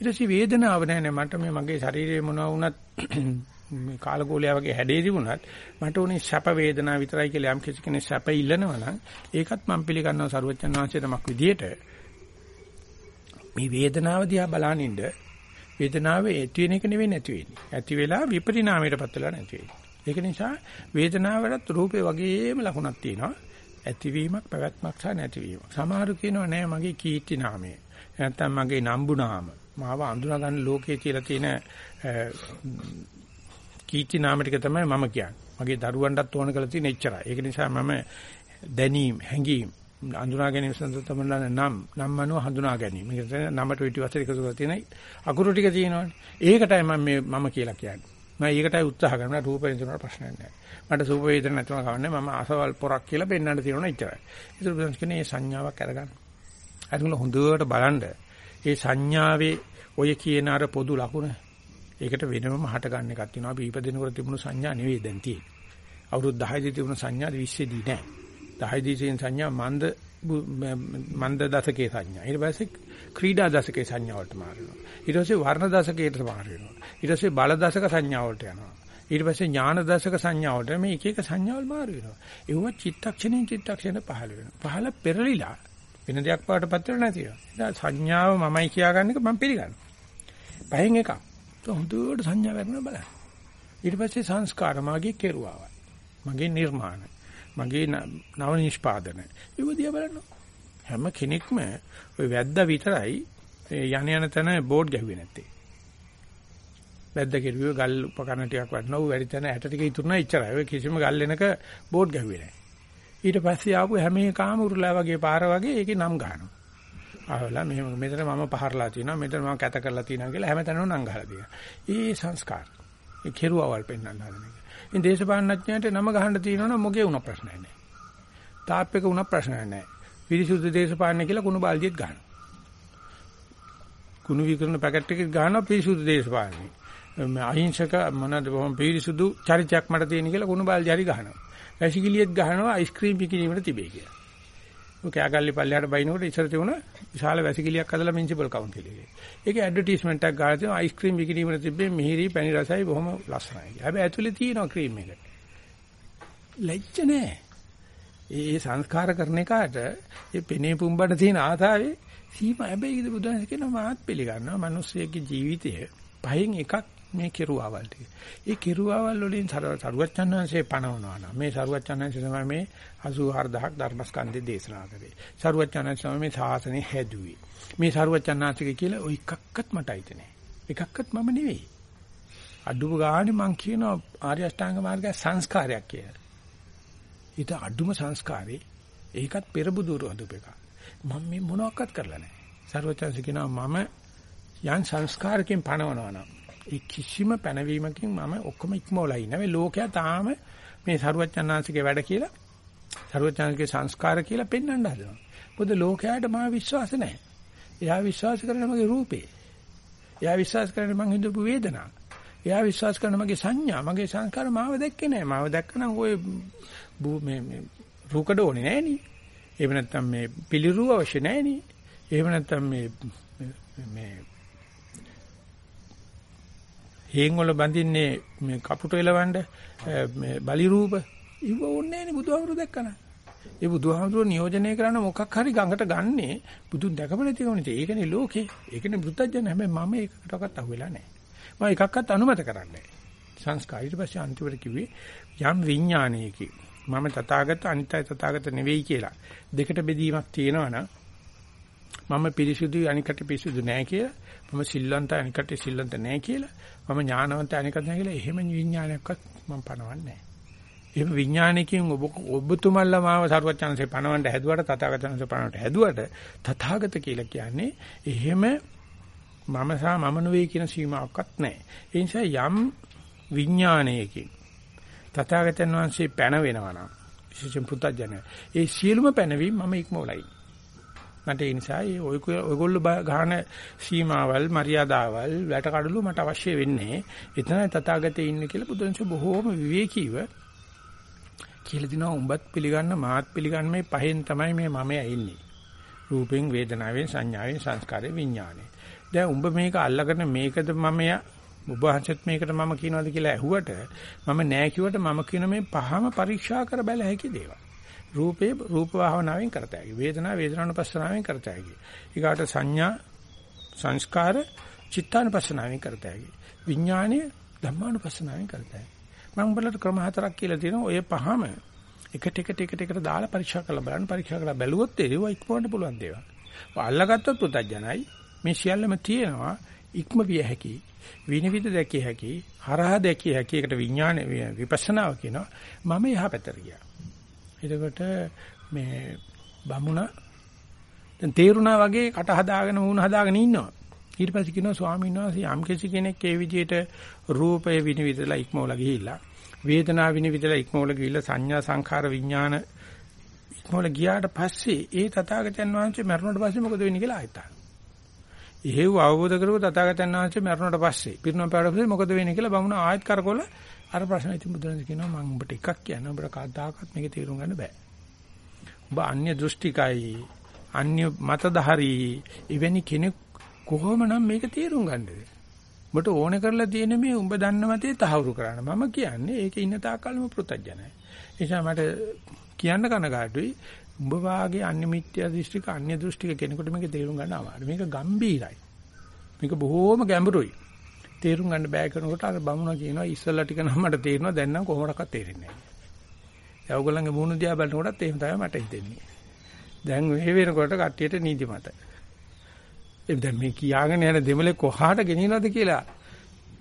ඊට පස්සේ වේදනාව නැහැ මට මේ මගේ ශරීරේ මොනවා වුණත් මේ කාලගෝලයා වගේ හැඩේ තිබුණත් මට උනේ සැප වේදනාව විතරයි කියලා යම් කිසි කෙනෙක් සැප ඉල්ලනවා නම් ඒකත් මම පිළිගන්නවා සරුවචන් වහන්සේ තමක් විදියට මේ වේදනාව දිහා බලනින්න වේදනාව ඇති වෙන එක නෙවෙයි නැති වෙන්නේ. ඇති වෙලා විපරිණාමයටපත් වෙලා නැති වෙන්නේ. ඒක නිසා වේදනාවලත් රූපේ වගේම ලකුණක් තියෙනවා. ඇතිවීමක් පැවැත්මක් සහ නැතිවීමක්. සමහරු කියනවා නෑ මගේ කීර්ති නාමය. නැත්නම් මගේ නම්බු නාම. මාව අඳුනා ගන්න ලෝකයේ කියලා තියෙන කීර්ති නාම ටික තමයි මම කියන්නේ. මගේ දරුවන්ටත් ඕන කරලා තියෙන එච්චරයි. ඒක නිසා මම දැනීම්, හැඟීම්, හඳුනා ගැනීම සඳහා තමයි නම් නම් මනුව හඳුනා ගැනීම. මේක තමයි නමට පිටි වශයෙන් එකතු කරලා තියෙන අකුරු ටික තියෙනවානේ. ඒකටයි මම මේ මම කියලා කියන්නේ. මම ඒකටයි උත්සාහ කරනවා රූප වේදනාවට ප්‍රශ්නයක් නැහැ. මට සූප වේදන නැතුව කවන්නේ මම අසවල් පොරක් කියලා පෙන්වන්න තියෙනවා ඉච්චරයි. ඒක බුදුන් කියන්නේ මේ සංඥාවක් අරගන්න. අරගෙන හොඳට බලන්න. ඒ සංඥාවේ ඔය කියන අර පොදු ලකුණ ඒකට වෙනමම හට ගන්න එකක් තියෙනවා. අපි ඉපදෙනකොට තිබුණු සංඥා නෙවෙයි දැන් තියෙන්නේ. අවුරුදු 10 දී තිබුණු සංඥා 20 දී නෑ. 10 දී තියෙන සංඥා මන්ද මන්ද දශකයේ සංඥා. ඊට පස්සේ ක්‍රීඩා දශකයේ සංඥා වලට මාරුනවා. ඊට පස්සේ වර්ණ දශකයට මාරු වෙනවා. ඊට පස්සේ බල දශක සංඥා වලට යනවා. ඊට පස්සේ ඥාන දශක සංඥා වලට මේ එක එක සංඥාවල් මාරු වෙනවා. ඒව චිත්තක්ෂණයෙන් චිත්තක්ෂණයට පහළ වෙනවා. පහළ පෙරලිලා වෙන දෙයක් පාටපත් වෙලා නැති වෙනවා. සංඥාව මමයි කියාගන්න එක මම පිළිගන්නවා. පහෙන් එකක්. හොඳට සංඥා කරන බලන්න. ඊට පස්සේ සංස්කාර මාගේ කෙරුවාවයි. මගේ නිර්මාණ. මගේ නව නිෂ්පාදන. ඒව දිහා බලන්න. හැම කෙනෙක්ම ওই වැද්දා විතරයි යන යන තැන බෝඩ් ගැහුවේ නැත්තේ. වැද්ද කෙරුවේ ගල් උපකරණ ටිකක් වටනවා වැඩි තැන ඇට ටික ඉතුරුනා ඉච්චරයි. ඔය කිසිම ගල් එනක බෝඩ් ගැහුවේ නැහැ. ඊට පස්සේ ආපු හැම එකම උරුලා වගේ පාර වගේ ඒකේ නම් ගන්නවා. ආවලා මෙහෙම මෙතන මම පහරලා තිනවා මෙතන මම කැත කරලා තිනවා කියලා හැමතැනම නම් ගහලා තියෙනවා. ඒ සංස්කාර. ඒ කෙරුවවල් පෙන්වන්න හදන එක. ඉතින් දේශපාලනඥයන්ට නම ගහන්න තියෙනවනම් මොකේ වුණ ප්‍රශ්නයක් නැහැ. තාප් එක වුණ ප්‍රශ්නයක් නැහැ. පිරිසුදු දේශපාලනය කියලා කුණු බාල්දියත් ගන්නවා. කුණු විකරණ පැකට් එකක් ගන්නවා පිරිසුදු දේශපාලනය. අහිංසක මොනවාද බොහොම පිරිසුදු චරිතයක් මට තියෙන කියලා කුණු බාල්දිය හරි ගහනවා. වැසිකිළියෙත් ගහනවා අයිස්ක්‍රීම් පිකිනීමට තිබේ කියලා. ඔය කෑගල්ලි පල්ලයට බයිනකොට ඉස්සර තිබුණ විශාල වැසිකිළියක් හදලා මියුනිසිපල් කවුන්සිල් එකේ. ඒකේ ඇඩ්වර්ටයිස්මන්ට් එකක් ගාලා තියෙනවා අයිස්ක්‍රීම් විකිනීමට තිබ්බේ මිහිරි පැණි රසයි බොහොම ලස්සනයි කියලා. හැබැයි ඇතුලේ තියෙනවා ක්‍රීම් එක. ලැජ්ජ නෑ. ඒ සංස්කාර කරන එකට ඒ පෙනේ පුම්බන තියෙන ආතාවේ සීමා හැබැයි ඉතින් බුදුන් කියනවා මාත් පිළිගන්නවා. මිනිස්සෙගේ ජීවිතය පහෙන් එකක් මේ කෙරුවාවල් ටික. ඒ කෙරුවාවල් වලින් සරුවච්චන්හන්සේ පණවනවා නම් මේ සරුවච්චන්හන්සේ තමයි මේ 84000ක් ධර්මස්කන්ධේ දේශනා කරේ. සරුවච්චන්හන්සේ තමයි මේ ශාසනය හැදුවේ. මේ සරුවච්චන්හන්සේ කියලා ඔය එකක්වත් මට අයිති නෑ. එකක්වත් මම නෙවෙයි. අඩුම ගානේ මං කියනවා ආර්ය අෂ්ටාංග මාර්ගය සංස්කාරයක් කියලා. ඊට අඩුම සංස්කාරේ ඒකත් පෙරබුදුරු හදපු එක. මම මේ මොනවත් කරලා නැහැ. සර්වචන්ස කියනවා මම යන් සංස්කාරකෙන් පණවනවා නම් ඒ කිසිම පැනවීමකින් මම ඔක්කොම ඉක්මවලා ඉන්නේ. මේ ලෝකයා තාම මේ සරුවචනාංශිකේ වැඩ කියලා සරුවචනාංශිකේ සංස්කාර කියලා පෙන්වන්න හදනවා. මොකද ලෝකයාට මා විශ්වාස නැහැ. එයා විශ්වාස කරන මගේ රූපේ. එයා විශ්වාස කරන මං හිතපු වේදනා. එයා විශ්වාස කරන මගේ සංඥා, මගේ සංස්කාර මාව දැක්කේ නැහැ. මාව දැක්කනම් ඔය මේ මේ රූකඩ ඕනේ නැහැ නේ. එහෙම නැත්නම් මේ පිළිරුව අවශ්‍ය නැහැ නේ. එහෙම නැත්නම් මේ මේ හේන් වල බඳින්නේ මේ කපුට එලවන්න මේ බලි රූප ඉව ඕනේ නෑනේ බුදුහාමුදුරු දැක්කන. ඒ බුදුහාමුදුරු නියෝජනය කරන මොකක් හරි ගඟට ගන්නේ බුදුන් දැකම නැති කෙනෙක්. ඒකනේ ලෝකේ. ඒකනේ බුද්ධජන හැබැයි මම ඒකටවත් අහුවෙලා නෑ. මම එකක්වත් අනුමත කරන්නේ සංස්කාර ඊට පස්සේ අන්තිමට කිව්වේ යම් විඥානයකින් මම තථාගත අනිත්‍ය තථාගත නෙවෙයි කියලා දෙකට බෙදීමක් තියෙනවනම් මම පිරිසුදුයි අනිකට පිරිසුදු නෑ කියලා මම සිල්වන්ත අනිකට සිල්වන්ත නෑ කියලා මම ඥානවන්ත අනිකට නෑ කියලා එහෙම විඥානයක්වත් මම පනවන්නේ නෑ. එහෙම විඥානයකින් ඔබ ඔබතුමල්ලා මාව සරුවචනසේ පනවන්න හැදුවට තථාගතයන්සේ පනවන්න හැදුවට තථාගත කියලා කියන්නේ එහෙම මම සහ මම නෙවෙයි කියන සීමාවක්වත් නැහැ. ඒ නිසා යම් විඥානයකින් තථාගතයන් වහන්සේ පැන වෙනවා නම් විශේෂයෙන් පුතඥය. ඒ සියලුම පැනවීම මම ඉක්මවලයි. මට ඒ නිසා ඒ ඔයගොල්ලෝ ගහන සීමාවල් මරියාදාවල් වැටකඩලු මට අවශ්‍ය වෙන්නේ. එතනයි තථාගතේ ඉන්නේ කියලා බුදුන්සේ බොහෝම විවේකීව කියලා දිනවා උඹත් පිළිගන්න මාත් පිළිගන්න මේ පහෙන් තමයි මේ මමයා ඉන්නේ. රූපෙන් වේදනාවෙන් සංඥාවෙන් සංස්කාරයෙන් විඥානෙ. දැන් උඹ මේක අල්ලගෙන මේකද මමයා ඔබ වහන්සේත් මේකට මම කියනවාද කියලා ඇහුවට මම නෑ කිව්වට මම කියන මේ පහම පරීක්ෂා කර බැල හැකි දේවල්. රූපේ රූප භාවනාවෙන් කරත හැකි. වේදනා වේදනානුපස්සනාවෙන් කරත හැකි. ඊගාට සංඥා සංස්කාර චිත්තානුපස්සනාවෙන් කරත හැකි. විඥානය ධම්මානුපස්සනාවෙන් කරත හැකි. මම උඹලට ක්‍රම හතරක් කියලා තියෙනවා. ඔය පහම එකට එකට එකට එකට දාලා පරීක්ෂා කරලා බලන්න පරීක්ෂා කරලා බැලුවොත් ඒව ඉක්මවන්න පුළුවන් දේවල්. අල්ලගත්තොත් පුතඥයි මේ සියල්ලම තියෙනවා ඉක්ම විය හැකි විනිවිද දැකිය හැකි හරහා දැකිය හැකි එකට විඥාන විපස්සනාව කියනවා මම එහා පැත්තට ගියා එතකොට මේ බමුණ දැන් තේරුණා වගේ කට හදාගෙන වුණ හදාගෙන ඉන්නවා. ඊට පස්සේ කියනවා ස්වාමීන් වහන්සේ යම් කෙනෙක් ඒ විදිහට රූපය විනිවිදලා ඉක්මවලා ගිහිල්ලා වේදනාව විනිවිදලා ඉක්මවලා ගිහිල්ලා සංඥා සංඛාර විඥාන ඉක්මවලා ගියාට පස්සේ ඒ තථාගතයන් වහන්සේ මරණයට පස්සේ මොකද වෙන්නේ කියලා ආයතන එහෙව් අවබෝධ කරගො තථාගතයන් වහන්සේ මරණයට පස්සේ පිරිනොම් පාඩ පස්සේ මොකද වෙන්නේ කියලා බමුණ ආයත් කරකොල අර ප්‍රශ්න ඉතින් බුදුරජාණන් කියනවා මම ඔබට එකක් කියන්න ඔබට කවදාකවත් මේක තේරුම් ගන්න බෑ. ඔබ අන්‍ය දෘෂ්ටිකයි අන්‍ය මතධාරී ඉවැනි කෙනෙක් කොහොමනම් මේක තේරුම් ගන්නද? ඔබට ඕනේ කරලා තියෙන මේ උඹ දන්න මතේ තහවුරු කරන්න. මම කියන්නේ ඒකේ ඉන්න තාක්කල්ම පෘතජනයි. ඒ නිසා මට කියන්න කනගාටුයි උඹ වාගේ අන්‍ය මිත්‍යා දෘෂ්ටික අන්‍ය දෘෂ්ටික කෙනෙකුට මේක තේරුම් ගන්න අමාරුයි. මේක ගම්බීරයි. මේක බොහෝම ගැඹුරුයි. තේරුම් ගන්න බෑ කරනකොට අර බමුණා කියනවා ඉස්සල්ලා ටික නම් මට තේරෙනවා දැන් නම් කොහොමඩක්වත් තේරෙන්නේ නැහැ. ඒගොල්ලන්ගේ මූණු දිහා බලනකොටත් එහෙම තමයි මට හිතෙන්නේ. දැන් මේ වෙනකොට කට්ටියට නීති මත. ඒ දැන් මේ කියාගෙන යන දෙමලේ කොහාට ගෙනියනවද කියලා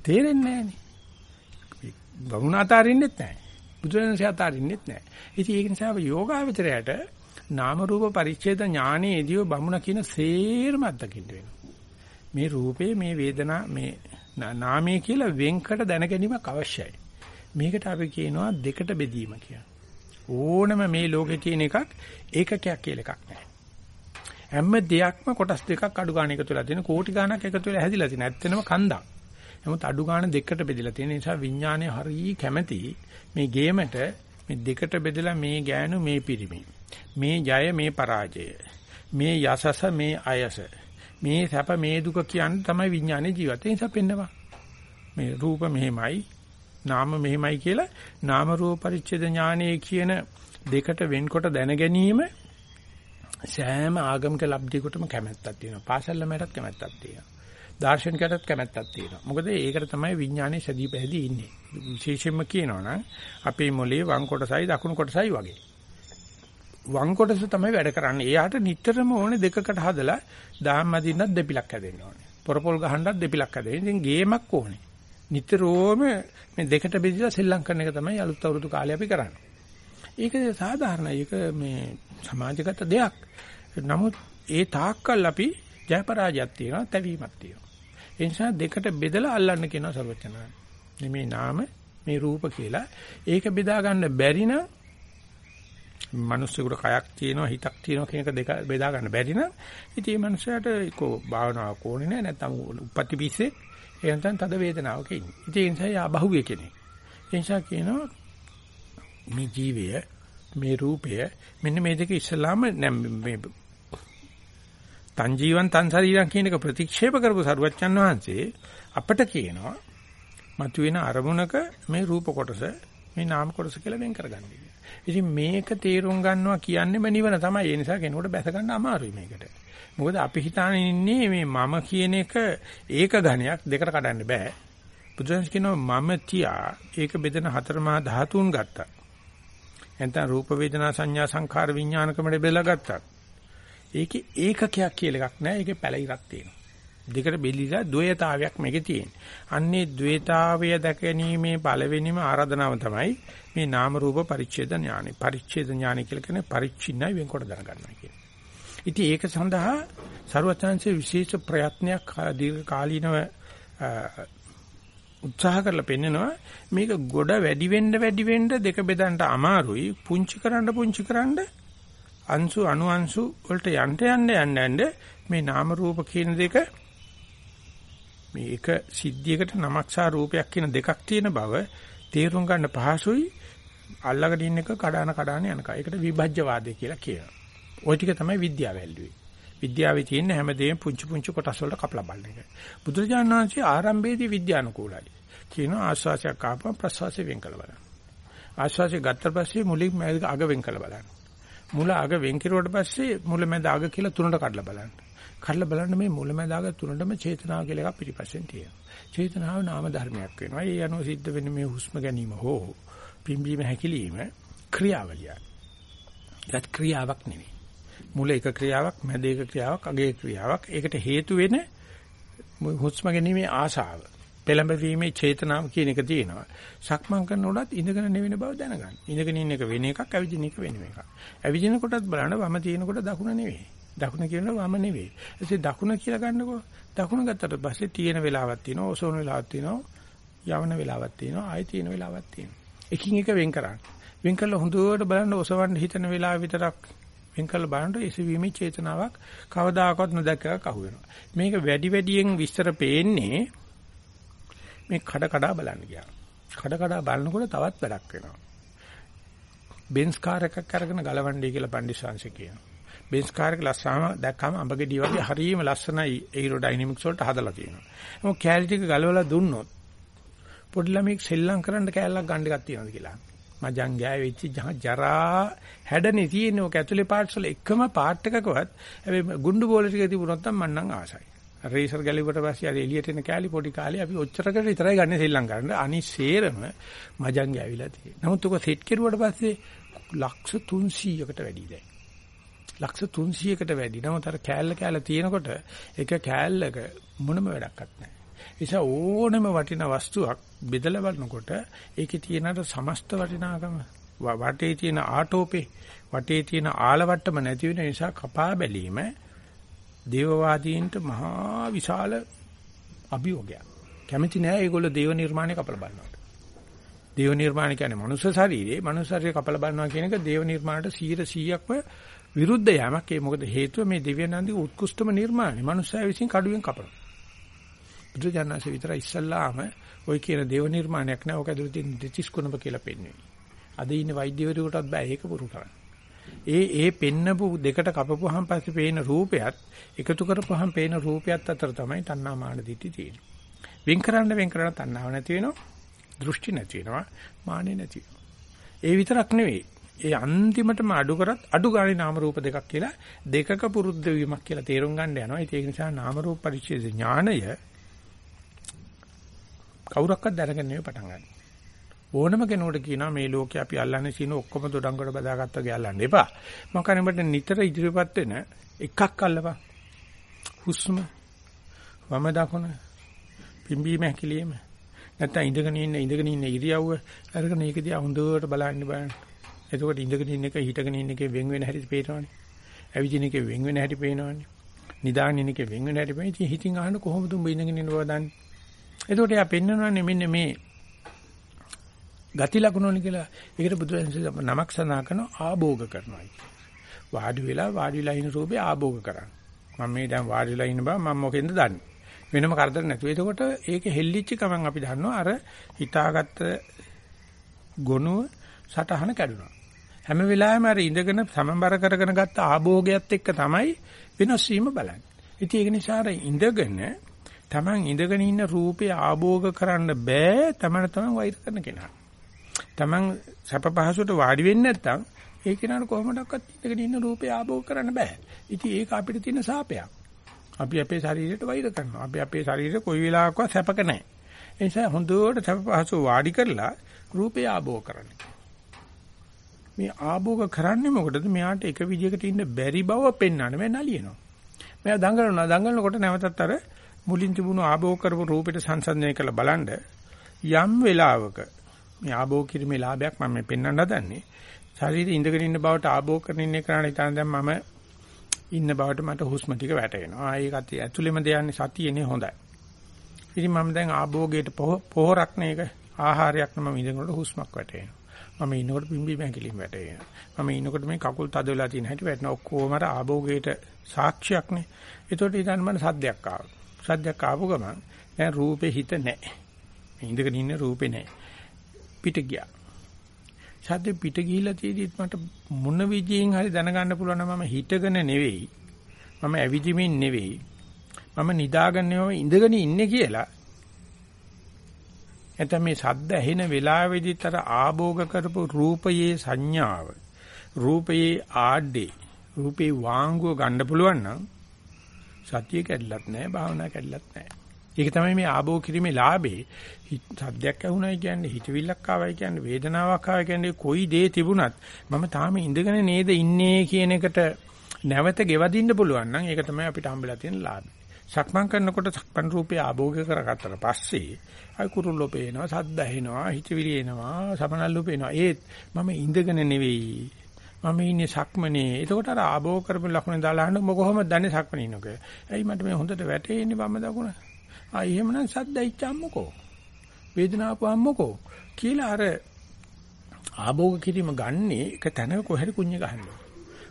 තේරෙන්නේ නැහනේ. බමුණා අතාරින්නෙත් නැහැ. බුදුරජාණන්සේ අතාරින්නෙත් නැහැ. ඉතින් ඒක නිසා යෝගාවචරයට නාම රූප පරිච්ඡේද ඥානයේදී බමුණ කියන සේරම අත්දකින්න වෙනවා. මේ රූපේ මේ වේදනා මේ නාමයේ කියලා වෙන්කට දැන ගැනීමක් අවශ්‍යයි. මේකට අපි කියනවා දෙකට බෙදීම කියලා. ඕනම මේ ලෝකේ තියෙන එකක් ඒකකයක් කියලා එකක් නැහැ. හැම දෙයක්ම කොටස් දෙකක් අඩු ගන්න එකතු වෙලා තියෙන කෝටි ගණක් එකතු වෙලා හැදිලා තියෙන. ඇත්තනම කන්දක්. නමුත් අඩු ගන්න දෙකට බෙදලා තියෙන නිසා විඥානය හරිය කැමැති මේ ගේමට මේ දෙකට බෙදලා මේ ගෑනු මේ පිරිමි. මේ ජය මේ පරාජය. මේ යසස මේ අයස. මේ සැප මේ දුක කියන්නේ තමයි විඥානේ ජීවිතය. ඒ නිසා පෙන්නවා. මේ රූප මෙහෙමයි, නාම මෙහෙමයි කියලා නාම රූප පරිච්ඡේද ඥානයේ කියන දෙකට වෙන්කොට දැන ගැනීම සෑම ආගමික ලබ්ධියකටම කැමැත්තක් තියෙනවා. පාසල් ළමයටත් කැමැත්තක් තියෙනවා. දාර්ශනිකයටත් කැමැත්තක් තියෙනවා. මොකද ඒකට තමයි විඥානේ සැදී පැහැදී ඉන්නේ. විශේෂයෙන්ම කියනවා නම් අපේ මොලේ වම් කොටසයි දකුණු කොටසයි වගේ. වම් කොටස තමයි වැඩ කරන්නේ. එයාට නිතරම ඕනේ දෙකකට හදලා දාම් අදින්නත් දෙපිලක් හැදෙන්න ඕනේ. පොරපොල් ගහන්නත් දෙපිලක් හැදෙන්න. ඉතින් ගේමක් ඕනේ. නිතරම මේ දෙකට බෙදලා සෙල්ලම් කරන එක තමයි අලුත් අවුරුදු කාලේ අපි කරන්නේ. ඒක සාධාරණයි. ඒක මේ සමාජගත දෙයක්. නමුත් ඒ තාක්කල් අපි ජයපරාජයක් තියෙනවා, තැවීමක් තියෙනවා. ඒ නිසා දෙකට බෙදලා අල්ලන්න කියනවා සර්වචනාරි. මේ නාම මේ රූප කියලා. ඒක බෙදා ගන්න බැරි නම් මිනිස්සුන්ට කයක් තියෙනවා හිතක් තියෙනවා කියන එක දෙක බෙදා ගන්න බැරි නම් ඉතින් මේ මනුස්සයාට ඒකෝ භාවනාවක් ඕනේ නැහැ නැත්නම් උපත්ති පිස්සේ ඒ නැත්නම් තද වේදනාවක ඉන්නේ. ඉතින් ඒ නිසා යා බහුවේ කෙනෙක්. ඒ නිසා කියනවා මේ ජීවය මේ රූපය මෙන්න මේ දෙක ඉස්සලාම මේ තන් ජීවන් තන් ශරීරම් කියන එක ප්‍රතික්ෂේප කරපු සරුවච්චන් වහන්සේ අපට කියනවා මතුවෙන අරමුණක මේ රූප කොටස මේ නාම කොටස කියලා වෙන් කරගන්න. ඉතින් මේක තේරුම් ගන්නවා කියන්නේම නිවන තමයි. ඒ නිසා කෙනෙකුට බැස ගන්න අමාරුයි මේකට. මොකද අපි හිතානේ ඉන්නේ මේ මම කියන එක ඒක ඝණයක් දෙකට කඩන්න බෑ. බුදුන්ස් කියනවා මම තියා ඒක බෙදෙන හතර මහා ධාතුන් ගත්තා. එතන රූප වේදනා සංඥා සංඛාර විඥානකමඩ බෙදලා ගත්තා. ඒකේ ඒකකයක් කියලා එකක් නෑ. ඒකේ පැලිරක් තියෙනවා. දෙකට බෙලිලා ද්වේතාවයක් මේකේ තියෙන. අන්නේ ද්වේතාවය දැකීමේ පළවෙනිම ආරාධනාව තමයි මේ නාම රූප පරිච්ඡේද ඥානෙ. පරිච්ඡේද ඥානෙ කියලා කියන්නේ පරිච්ඡින්නයි වෙන්කොට දැනගන්නවා කියන්නේ. ඉතින් ඒක සඳහා ਸਰවඥාන්සේ විශේෂ ප්‍රයත්නයක් දීර්ඝ කාලීනව උත්සාහ කරලා පෙන්නනවා මේක ගොඩ වැඩි වෙන්න වැඩි වෙන්න දෙක බෙදන්න අමාරුයි පුංචි කරන්න පුංචි කරන්න අංශු අණු අංශු වලට යන්න යන්න යන්න යන්න මේ නාම රූප කියන දෙක මේ එක සිද්ධියකට නමක් සහ රූපයක් කියන දෙකක් තියෙන බව තේරුම් ගන්න පහසුයි අල්ලගෙන ඉන්න එක කඩාන කඩාන යනකම්. ඒකට විභජ්‍යවාදය කියලා කියනවා. ওই ටික තමයි විද්‍යාව ඇල්ලුවේ. විද්‍යාවේ තියෙන හැමදේම පුංචි පුංචි කොටස් වලට කපලා බලන එක. බුදුරජාණන් වහන්සේ ආරම්භයේදී විද්‍යානුකූලයි. කියනවා ආස්වාසයක් ආපම ප්‍රසවාසය වෙන් කළ බලන්න. ආස්වාසය ගත්ත පස්සේ මුලින් අග වෙන් කළ බලන්න. මුල අග වෙන් කෙරුවට පස්සේ මුල මැද අග කියලා තුනට කඩලා බලන්න. කඩලා බලන්න මේ මුල මැද අග තුනටම චේතනාව කියලා එකක් පිටිපස්සෙන් තියෙනවා. චේතනාව නාම ධර්මයක් වෙනවා. ඒ අනුව සිද්ධ වෙන්නේ මේ හුස්ම ගැනීම හෝ පිම්බීම හැකිලිම ක්‍රියාවලිය. ඒත් ක්‍රියාවක් නෙවෙයි. මුල එක ක්‍රියාවක්, මැද එක ක්‍රියාවක්, අග එක ක්‍රියාවක්. ඒකට හේතු වෙන හුස්ම ගැනීමේ ආශාව. පෙළඹවීමේ චේතනාව කියන එක තියෙනවා. සක්මන් කරනකොටත් ඉඳගෙන නෙවෙන බව දැනගන්න. ඉඳගෙන ඉන්න එක වෙන එකක්, ඇවිදින එක වෙන එකක්. ඇවිදින කොටත් බලන්න වම තියෙනකොට දකුණ නෙවෙයි. දකුණ කියනවා වම නෙවෙයි. ඊට දකුණ කියලා ගන්නකො දකුණ ගත්තට පස්සේ තියෙන වෙලාවක් තියෙනවා, ඔසෝන වෙලාවක් තියෙනවා, යවන වෙලාවක් තියෙනවා, ආයෙ තියෙන වෙලාවක් තියෙනවා. එකින් එක වෙන් කරන්න. වෙන් කළා හොඳට බලන්න ඔසවන්න හිතන වෙලාව විතරක් වෙන් කළා බලනකොට එසවීමේ චේතනාවක් කවදාකවත් නොදැක්ක එකක් අහු වෙනවා. මේක වැඩි වැඩියෙන් විස්තර පේන්නේ මේ කඩ කඩ බලන්න ගියා. කඩ කඩ බලනකොට තවත් වැඩක් වෙනවා. බෙන්ස් කාර් එකක් අරගෙන ගලවන්නේ කියලා පණ්ඩිස්වාංශ කියනවා. බෙන්ස් කාර් එක ලස්සනම දැක්කම අඹගෙඩිය වගේ හරියම ලස්සනයි ඒරෝඩයිනමික්ස් වලට හදලා තියෙනවා. මොකද කැලරි ටික ගලවලා දුන්නොත් පොඩි ළමෙක් සෙල්ලම් කරන්න කෑල්ලක් ගන්න එකක් තියෙනවද කියලා. මජං ගෑය වෙච්ච ජරා හැඩනේ තියෙන්නේ ඔක ඇතුලේ පාර්ට්ස් වල එකම පාර්ට් එකකවත් හැබැයි ගුඬු බෝල ටික තිබුණොත් නම් මන්නම් ආසයි. රේසර් ගැලුවට පස්සේ අර එළියට එන කෑලි පොඩි කාලේ අපි ඔච්චරකට විතරයි ගන්න ශ්‍රී ලංකාවට. අනිසේරම මජංගේ ඇවිල්ලා තියෙනවා. නමුත් ඔක සෙට් කෙරුවට පස්සේ ලක්ෂ 300කට වැඩි දැන්. ලක්ෂ 300කට වැඩි. නමුත් අර කෑල්ල කෑල්ල තියෙනකොට එක කෑල්ලක මොනම වැඩක්වත් නැහැ. නිසා ඕනම වටිනා වස්තුවක් බෙදලා බලනකොට ඒකේ තියෙන සමස්ත වටිනාකම වටේ තියෙන ආටෝපේ වටේ තියෙන ආලවට්ටම නැති වෙන නිසා කපා බැලීම දේවවාදීන්ට මහා විශාල අභියෝගයක්. කැමති නෑ ඒගොල්ලෝ දේව නිර්මාණය කපලා බලනවට. දේව නිර්මාණ කියන්නේ මනුෂ්‍ය ශරීරේ මනුෂ්‍ය ශරීරය කපලා බලනවා කියන එක දේව නිර්මාණයට 100%ක්ම විරුද්ධ යෑමක්. ඒ මොකද හේතුව මේ දිව්‍යනන්දි උත්කෘෂ්ඨම නිර්මාණය. මනුෂ්‍යය විසින් කඩුවෙන් කපනවා. බුදුජානනාංශ විතර ඉස්සල්ලාම ওই කියන දේව නිර්මාණයක් නෑ. ඔක ඇතුළේ තියෙන දෙතිස් කුණබ කියලා පෙන්වන්නේ. අද ඉන්න වෛද්‍යවරුන්ටත් බෑ ඒක පුරු කරන්න. ඒ ඒ පෙන්නපු දෙකට කපපුවාන් පස්සේ පේන රූපයත් එකතු කරපුවාන් පේන රූපයත් අතර තමයි තණ්හා මාන දිටි තියෙන්නේ. වෙන් කරන්න වෙන් කරන තණ්හාව නැති වෙනවා. දෘෂ්ටි නැති වෙනවා. මානෙ නැති වෙනවා. ඒ විතරක් නෙවෙයි. ඒ අන්තිමටම අඩු කරත් අඩු ගානේ නාම රූප දෙකක් කියලා දෙකක පුරුද්ද වීමක් කියලා තේරුම් ගන්න යනවා. ඒක නිසා නාම රූප පරිච්ඡේද ඥානය කවුරක්වත් දැනගන්නේ නෙවෙයි පටන් ගන්න. ඕනම කෙනෙකුට කියනවා මේ ලෝකේ අපි අල්ලන්නේ සීන ඔක්කොම දොඩංගොඩ බදාගත්ත වගේ අල්ලන්න එපා. මම කනෙකට නිතර ඉදිරියපත් වෙන එකක් අල්ලපන්. හුස්ම වම දකුණ පිම්බීම හැකිලිම නැත්නම් ඉඳගෙන ඉන්න ඉඳගෙන ඉන්න ඉරියව්ව අරගෙන ඒක දිහා හොඳට බලන්න බලන්න. එතකොට ඉඳගෙන ඉන්න එක හිටගෙන ඉන්න එකේ වෙන් වෙන හැටි පේනවනේ. ඇවිදින එකේ වෙන් වෙන හැටි පේනවනේ. නිදාගෙන ඉන්න එකේ වෙන් වෙන හැටි පේන. ඉතින් හිතින් අහන්න කොහොමද උඹ ඉඳගෙන ඉන්න බව දන්නේ? එතකොට එයා පෙන්වනවානේ මෙන්න මේ ගති ලකුණෝනි කියලා. ඒකට බුදුරජාණන් නමක් සඳහන් කරන ආභෝග කරනවා වාඩි වෙලා වාඩි වෙලා ඉන්න රූපේ ආභෝග කරන්න. මම මේ දැන් වාඩි වෙලා ඉන්න බව මම මොකෙන්ද දන්නේ? වෙනම කරදර නැතුව. එතකොට ඒක හෙල්ලිච්ච ගමන් අපි දන්නවා අර හිතාගත්ත ගොනුව සටහන කැඩුනා. හැම වෙලාවෙම අර ඉඳගෙන සමබර කරගෙන ගත්ත ආභෝගයත් එක්ක තමයි වෙනස් වීම බලන්නේ. ඉතින් ඒක නිසා අර ඉඳගෙන Taman ඉඳගෙන ඉන්න රූපේ ආභෝග කරන්න බෑ තමන තමන් වෛර කරන කෙනා. Taman සැප පහසුවට වාඩි වෙන්නේ නැත්නම් ඒ කෙනාට කොහොමඩක්වත් ඉඳගෙන ඉන්න රූපේ ආභෝග කරන්න බෑ. ඉතින් ඒක අපිට තියෙන සාපයක්. අපි අපේ ශරීරයට වෛර කරනවා. අපි අපේ ශරීරය කොයි වෙලාවකවත් සැපක නැහැ. ඒ නිසා හොඳට සැප පහසුව වාඩි කරලා රූපේ ආභෝග කරන්න. මේ ආභෝග කරන්නේ මොකටද? මෙයාට එක විදිහකට ඉන්න බැරි බව පෙන්වන්න මේ නලියනවා. මෙයා දඟලනවා. දඟලනකොට නැවතත් අර මුලින් තිබුණු ආභෝග කරපු රූපෙට සංසන්දනය කරලා බලන්න යම් වෙලාවක මේ ආභෝග කිරීමේ ලාභයක් මම මේ පෙන්වන්න හදන්නේ. ශරීරයේ ඉඳගෙන ඉන්න බවට ආභෝග කරන ඉන්නේ කරණ ඉතින් දැන් මම ඉන්න බවට මට හුස්ම ටික වැටෙනවා. ඒකත් ඇතුළෙම දෙයන්නේ සතියනේ හොඳයි. ඉතින් මම දැන් ආභෝගයට පොහොරක් නේක ආහාරයක් නම් මම ඉඳනකොට හුස්මක් වැටෙනවා. මම ඉන්නකොට පිම්බි බැංකිලිම් වැටෙනවා. මම ඉන්නකොට මේ කකුල් තද වෙලා තියෙන හැටි වැටෙනවා. ඔක්කොම අර ආභෝගයට සාක්ෂියක් නේ. ඒතකොට ඊටන් මම සද්දයක් ආවා. සද්දයක් ආපු ගමන් දැන් රූපේ හිත නැහැ. මේ ඉඳගෙන ඉන්න රූපේ නැහැ. පිට ගියා. සද්ද පිට ගිහිලා තියෙදිත් මට මොන විදියෙන් හරි දැනගන්න පුළුවන් මම හිටගෙන නෙවෙයි. මම ඇවිදිමින් නෙවෙයි. මම නිදාගෙන නෙවෙයි ඉඳගෙන ඉන්නේ කියලා. එතන මේ සද්ද ඇහෙන වෙලාවෙදිත් අර ආභෝග කරපු රූපයේ සංඥාව රූපයේ ආඩේ රූපේ වාංගුව ගන්න පුළුවන් නම් සතිය කැඩලත් නැහැ භාවනා කැඩලත් නැහැ. ඒක තමයි මේ ආභෝ කිරීමේ ලාභේ. සද්දයක් ඇහුණයි කියන්නේ හිතවිල්ලක් ආවයි කියන්නේ වේදනාවක් ආවයි කියන්නේ කොයි දේ තිබුණත් මම තාම ඉඳගෙන නේද ඉන්නේ කියන එකට නැවත ගෙවදින්න පුළුවන් නම් ඒක තමයි අපිට හම්බෙලා තියෙන ලාභය. සක්මන් කරනකොට සක්මන් රූපේ ආභෝග කරගත්තට පස්සේ අයි කුරුල්ලෝ පේනවා සද්ද ඇහෙනවා හිතවිලි එනවා සමනල්ලු පේනවා ඒත් මම ඉඳගෙන නෙවෙයි මම ඉන්නේ සක්මනේ. එතකොට අර ආභෝග කරපු ලකුණ දාලා අහන්න මොක කොහොමද දන්නේ සක්මනේ ඉන්නක. ඇයි මට මේ හොඳට වැටෙන්නේ වම දකුණ. ආ එහෙමනම් සද්දයිච්චම්මකෝ. වේදනාවපම්මකෝ කියලා අර ආභෝග කිරීම ගන්නේ එක තැනක කොහෙද කුඤ්ඤ ගහනවා.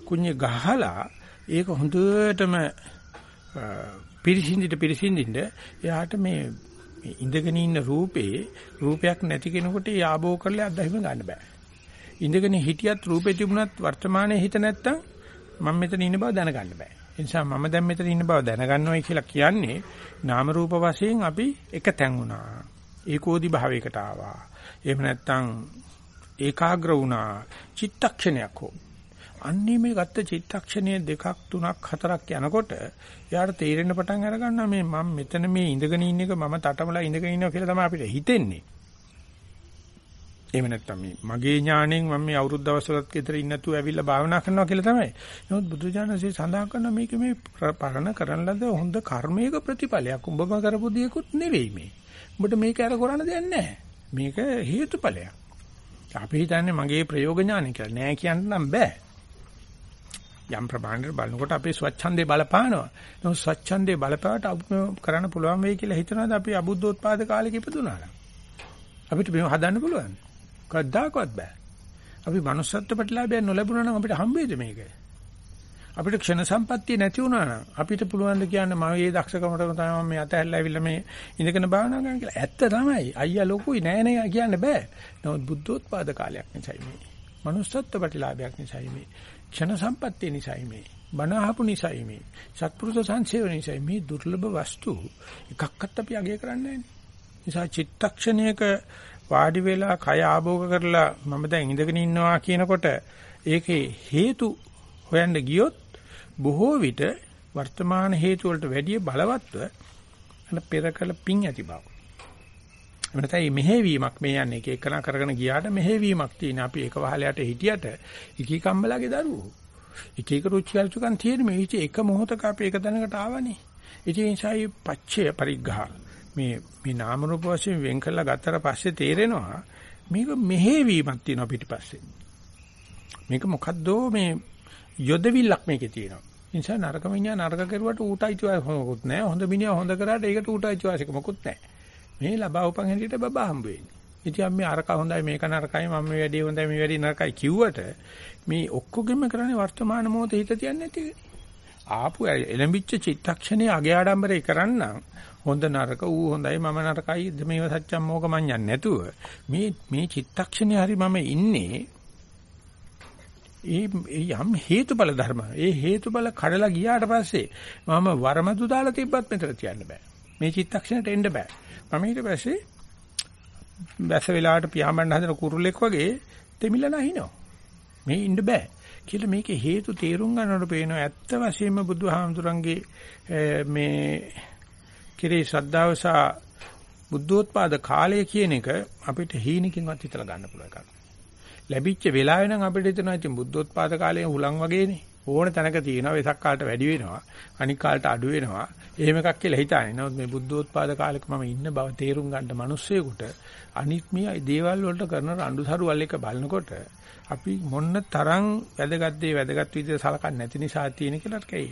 කුඤ්ඤ ගහලා ඒක හොඳටම පිරිසිඳිට පිරිසිඳින්න එයාට මේ ඉඳගෙන ඉන්න රූපේ රූපයක් නැති කෙනෙකුට ඒ ආභෝග කරලා අත්දැකීම ගන්න බෑ. ඉඳගෙන හිටියත් රූපේ තිබුණත් වර්තමානයේ හිත නැත්තම් මම මෙතන ඉන්න බව දැනගන්න බෑ. ඒ නිසා මම දැන් මෙතන ඉන්න බව දැනගන්නවයි කියලා කියන්නේ නාම රූප වශයෙන් අපි එක තැන් වුණා. ඒකෝදි භාවයකට ආවා. එහෙම නැත්තම් ඒකාග්‍ර වුණා. චිත්තක්ෂණයක් හෝ. අන්නේ මේ ගත්ත චිත්තක්ෂණයේ දෙකක් තුනක් හතරක් යනකොට යාට තේරෙන්න පටන් අර ගන්නවා මේ මම මෙතන මේ ඉඳගෙන ඉන්න එක මම තටමලා ඉඳගෙන ඉන්නවා කියලා තමයි අපිට හිතෙන්නේ. එහෙම නැත්නම් මේ මගේ ඥාණයෙන් මම මේ අවුරුදු දවස්වලත් ගෙදර ඉන්න නැතුව ඇවිල්ලා භාවනා කරනවා කියලා තමයි. නමුත් බුදුජානසී සඳහන් කරන මේක මේ පරණ කරන ලද හොඳ කර්මයක ප්‍රතිඵලයක්. උඹම කරපු දෙයක්ුත් නෙවෙයි මේ. උඹට මේක අර කරන්න දෙයක් නැහැ. මේක හේතුඵලයක්. අපි හිතන්නේ මගේ ප්‍රයෝග ඥානය කියලා. නෑ කියන්න නම් බෑ. යම් ප්‍රමාණයකට බලනකොට අපේ ස්වච්ඡන්දේ බලපානවා. නමුත් ස්වච්ඡන්දේ බලපාවට කරන්න පුළුවන් වෙයි කියලා හිතනවාද අපි අබුද්ධෝත්පාද කාලෙක ඉපදුනා නම්. අපිට මේව හදන්න පුළුවන්. කවදාකවත් බෑ. අපි manussත්ව ප්‍රතිලාභය නොලැබුණා නම් අපිට හම්බෙයිද මේක? අපිට ක්ෂණ සම්පත්තිය නැති වුණා නම් අපිට පුළුවන් ද කියන්න මම මේ දක්ෂකමට තමයි මේ අතහැරලා ඇවිල්ලා මේ ඉඳගෙන භාවනා කරන්න කියලා. ඇත්ත තමයි. අයියා ලොකුයි නෑ නෑ කියන්න බෑ. නමුත් බුද්ධෝත්පාද කාලයක් නිසායි මේ. manussත්ව ප්‍රතිලාභයක් නිසායි මේ. ක්ෂණ සම්පත්තිය නිසායි මේ. බණ අහපු නිසායි මේ. සත්පුරුෂ සංසේවන නිසායි මේ දුර්ලභ වස්තු එකක්වත් අපි අගය කරන්නේ නැහැ. නිසා චිත්තක්ෂණයක වාඩි වෙලා කය ආභෝග කරලා මම දැන් ඉඳගෙන ඉන්නවා කියනකොට ඒකේ හේතු හොයන්න ගියොත් බොහෝ විට වර්තමාන හේතු වලට වැඩිය බලවත්ව අන පෙරකල පිං ඇති බව. එමෙතයි මෙහෙවීමක් මේ යන්නේ එක එකන කරගෙන ගියාට මෙහෙවීමක් තියෙන අපි එක වහලයට හිටියට එකී කම්බලගේ දරුවෝ. එක එක රුචි අරුචිකන් තියෙන මේ එක මොහොතක අපි එක තැනකට ආවනේ. ඉතින් ඒ නිසා පච්චය පරිග්ඝා මේ මේ නාම රූප වශයෙන් වෙන් කළා ගත්තට පස්සේ තේරෙනවා මේක මෙහෙවීමක් තියෙනවා පිටිපස්සේ. මේක මොකද්ද මේ යොදවිල්ලක් මේකේ තියෙනවා. නිසා නරක මිනිහා නරක කරුවට ඌට අයිතිවාසිකමකුත් නැහැ. හොඳ මිනිහා හොඳ කරාට ඒකට ඌට අයිතිවාසිකමකුත් නැහැ. මේ ලබා උපන් හැටියට බබා හම්බ වෙන්නේ. ඉතින් අපි අරක හොඳයි මේක නරකයි මම මේ වැඩේ හොඳයි මේ වැඩේ නරකයි කිව්වට මේ ඔක්කොගෙම කරන්නේ වර්තමාන මොහොතේ හිත තියන්නේ නැති ආපු එළඹිච්ච චිත්තක්ෂණයේ අගේ ආඩම්බරේ කරන්නම් හොඳ නරක ඌ හොඳයි මම නරකයි මේව සත්‍යම් මොක මඤ්ඤන් නැතුව. මේ මේ චිත්තක්ෂණේ හරි මම ඉන්නේ. ඒ යම් හේතුඵල ධර්ම. ඒ හේතුඵල කඩලා ගියාට පස්සේ මම වරමදු දාලා තිබ්බත් මෙතන තියන්න බෑ. මේ චිත්තක්ෂණයට එන්න බෑ. මම ඊට පස්සේ වැස වෙලාවට පියාඹන්න හදන කුරුල්ලෙක් වගේ දෙමිලා නැහිනවා. මේ ඉන්න බෑ. කියලා මේකේ හේතු තේරුම් ගන්නකොට පේනවා ඇත්ත වශයෙන්ම බුදුහාමුදුරන්ගේ මේ කෙරේ ශ්‍රද්ධාව සහ බුද්ධෝත්පාද කාලය කියන එක අපිට හීනකින්වත් හිතලා ගන්න පුළුවන් එකක්. ලැබිච්ච වෙලාවේ නම් අපිට හිතෙනවා ඉතින් බුද්ධෝත්පාද කාලයේ හුලං වගේනේ. ඕන තැනක තියෙනවා වෙසක් කාලට වැඩි වෙනවා. අනික් කාලට අඩු වෙනවා. එහෙම එකක් කියලා හිතන්නේ. නමුත් මේ බුද්ධෝත්පාද කාලෙක මම ඉන්න බව තේරුම් ගන්න මිනිස්සෙකුට අනිත් මේ දේවල් වලට කරන රණ්ඩු සරුවල් එක බලනකොට අපි මොන්න තරම් වැදගත් දේ වැදගත් විදිහට සලකන්නේ නැති නිසා තියෙන කියලා කයි.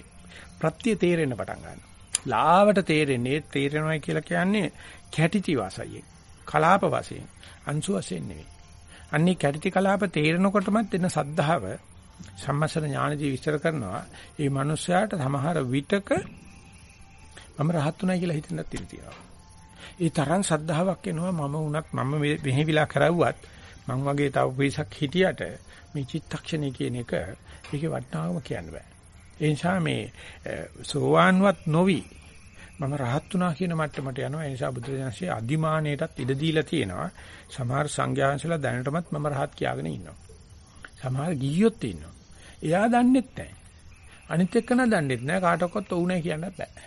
ප්‍රත්‍ය තේරෙන්න පටන් ගන්නවා. ලාවට තේරෙන්නේ තේරෙනවා කියලා කියන්නේ කැටිති වාසයෙන් කලාප වශයෙන් අංශු වශයෙන් නෙවෙයි. අන්නේ කැටිති කලාප තේරෙනකොටමත් එන සද්ධාව සම්මසන ඥානදී විස්තර කරනවා. මේ මිනිස්යාට සමහර විටක මම රහත් උනායි කියලා හිතෙන්නත් තියෙනවා. ඒ තරම් සද්ධාාවක් එනවා මම උනත් මම මෙහෙවිලා කරවුවත් මං වගේ තව පිරිසක් හිටියට මේ චිත්තක්ෂණය කියන එක ඒකේ වටිනාකම කියන්න බෑ. ඒ නිසා මේ සෝවාන්වත් නොවි මම රහත් වුණා කියන මට්ටමට යනවා. ඒ නිසා බුදුරජාණන්සේ අදිමානයටත් ඉඩ දීලා තියෙනවා. සමහර සංඝයාංශලා දැනටමත් මම රහත් කියාගෙන ඉන්නවා. සමහර ගිහියොත් ඉන්නවා. එයා දන්නෙත් නැහැ. අනිත් එක්කන දන්නෙත් නැහැ. කාටවත් ඔව් නැහැ කියන්නත් බෑ.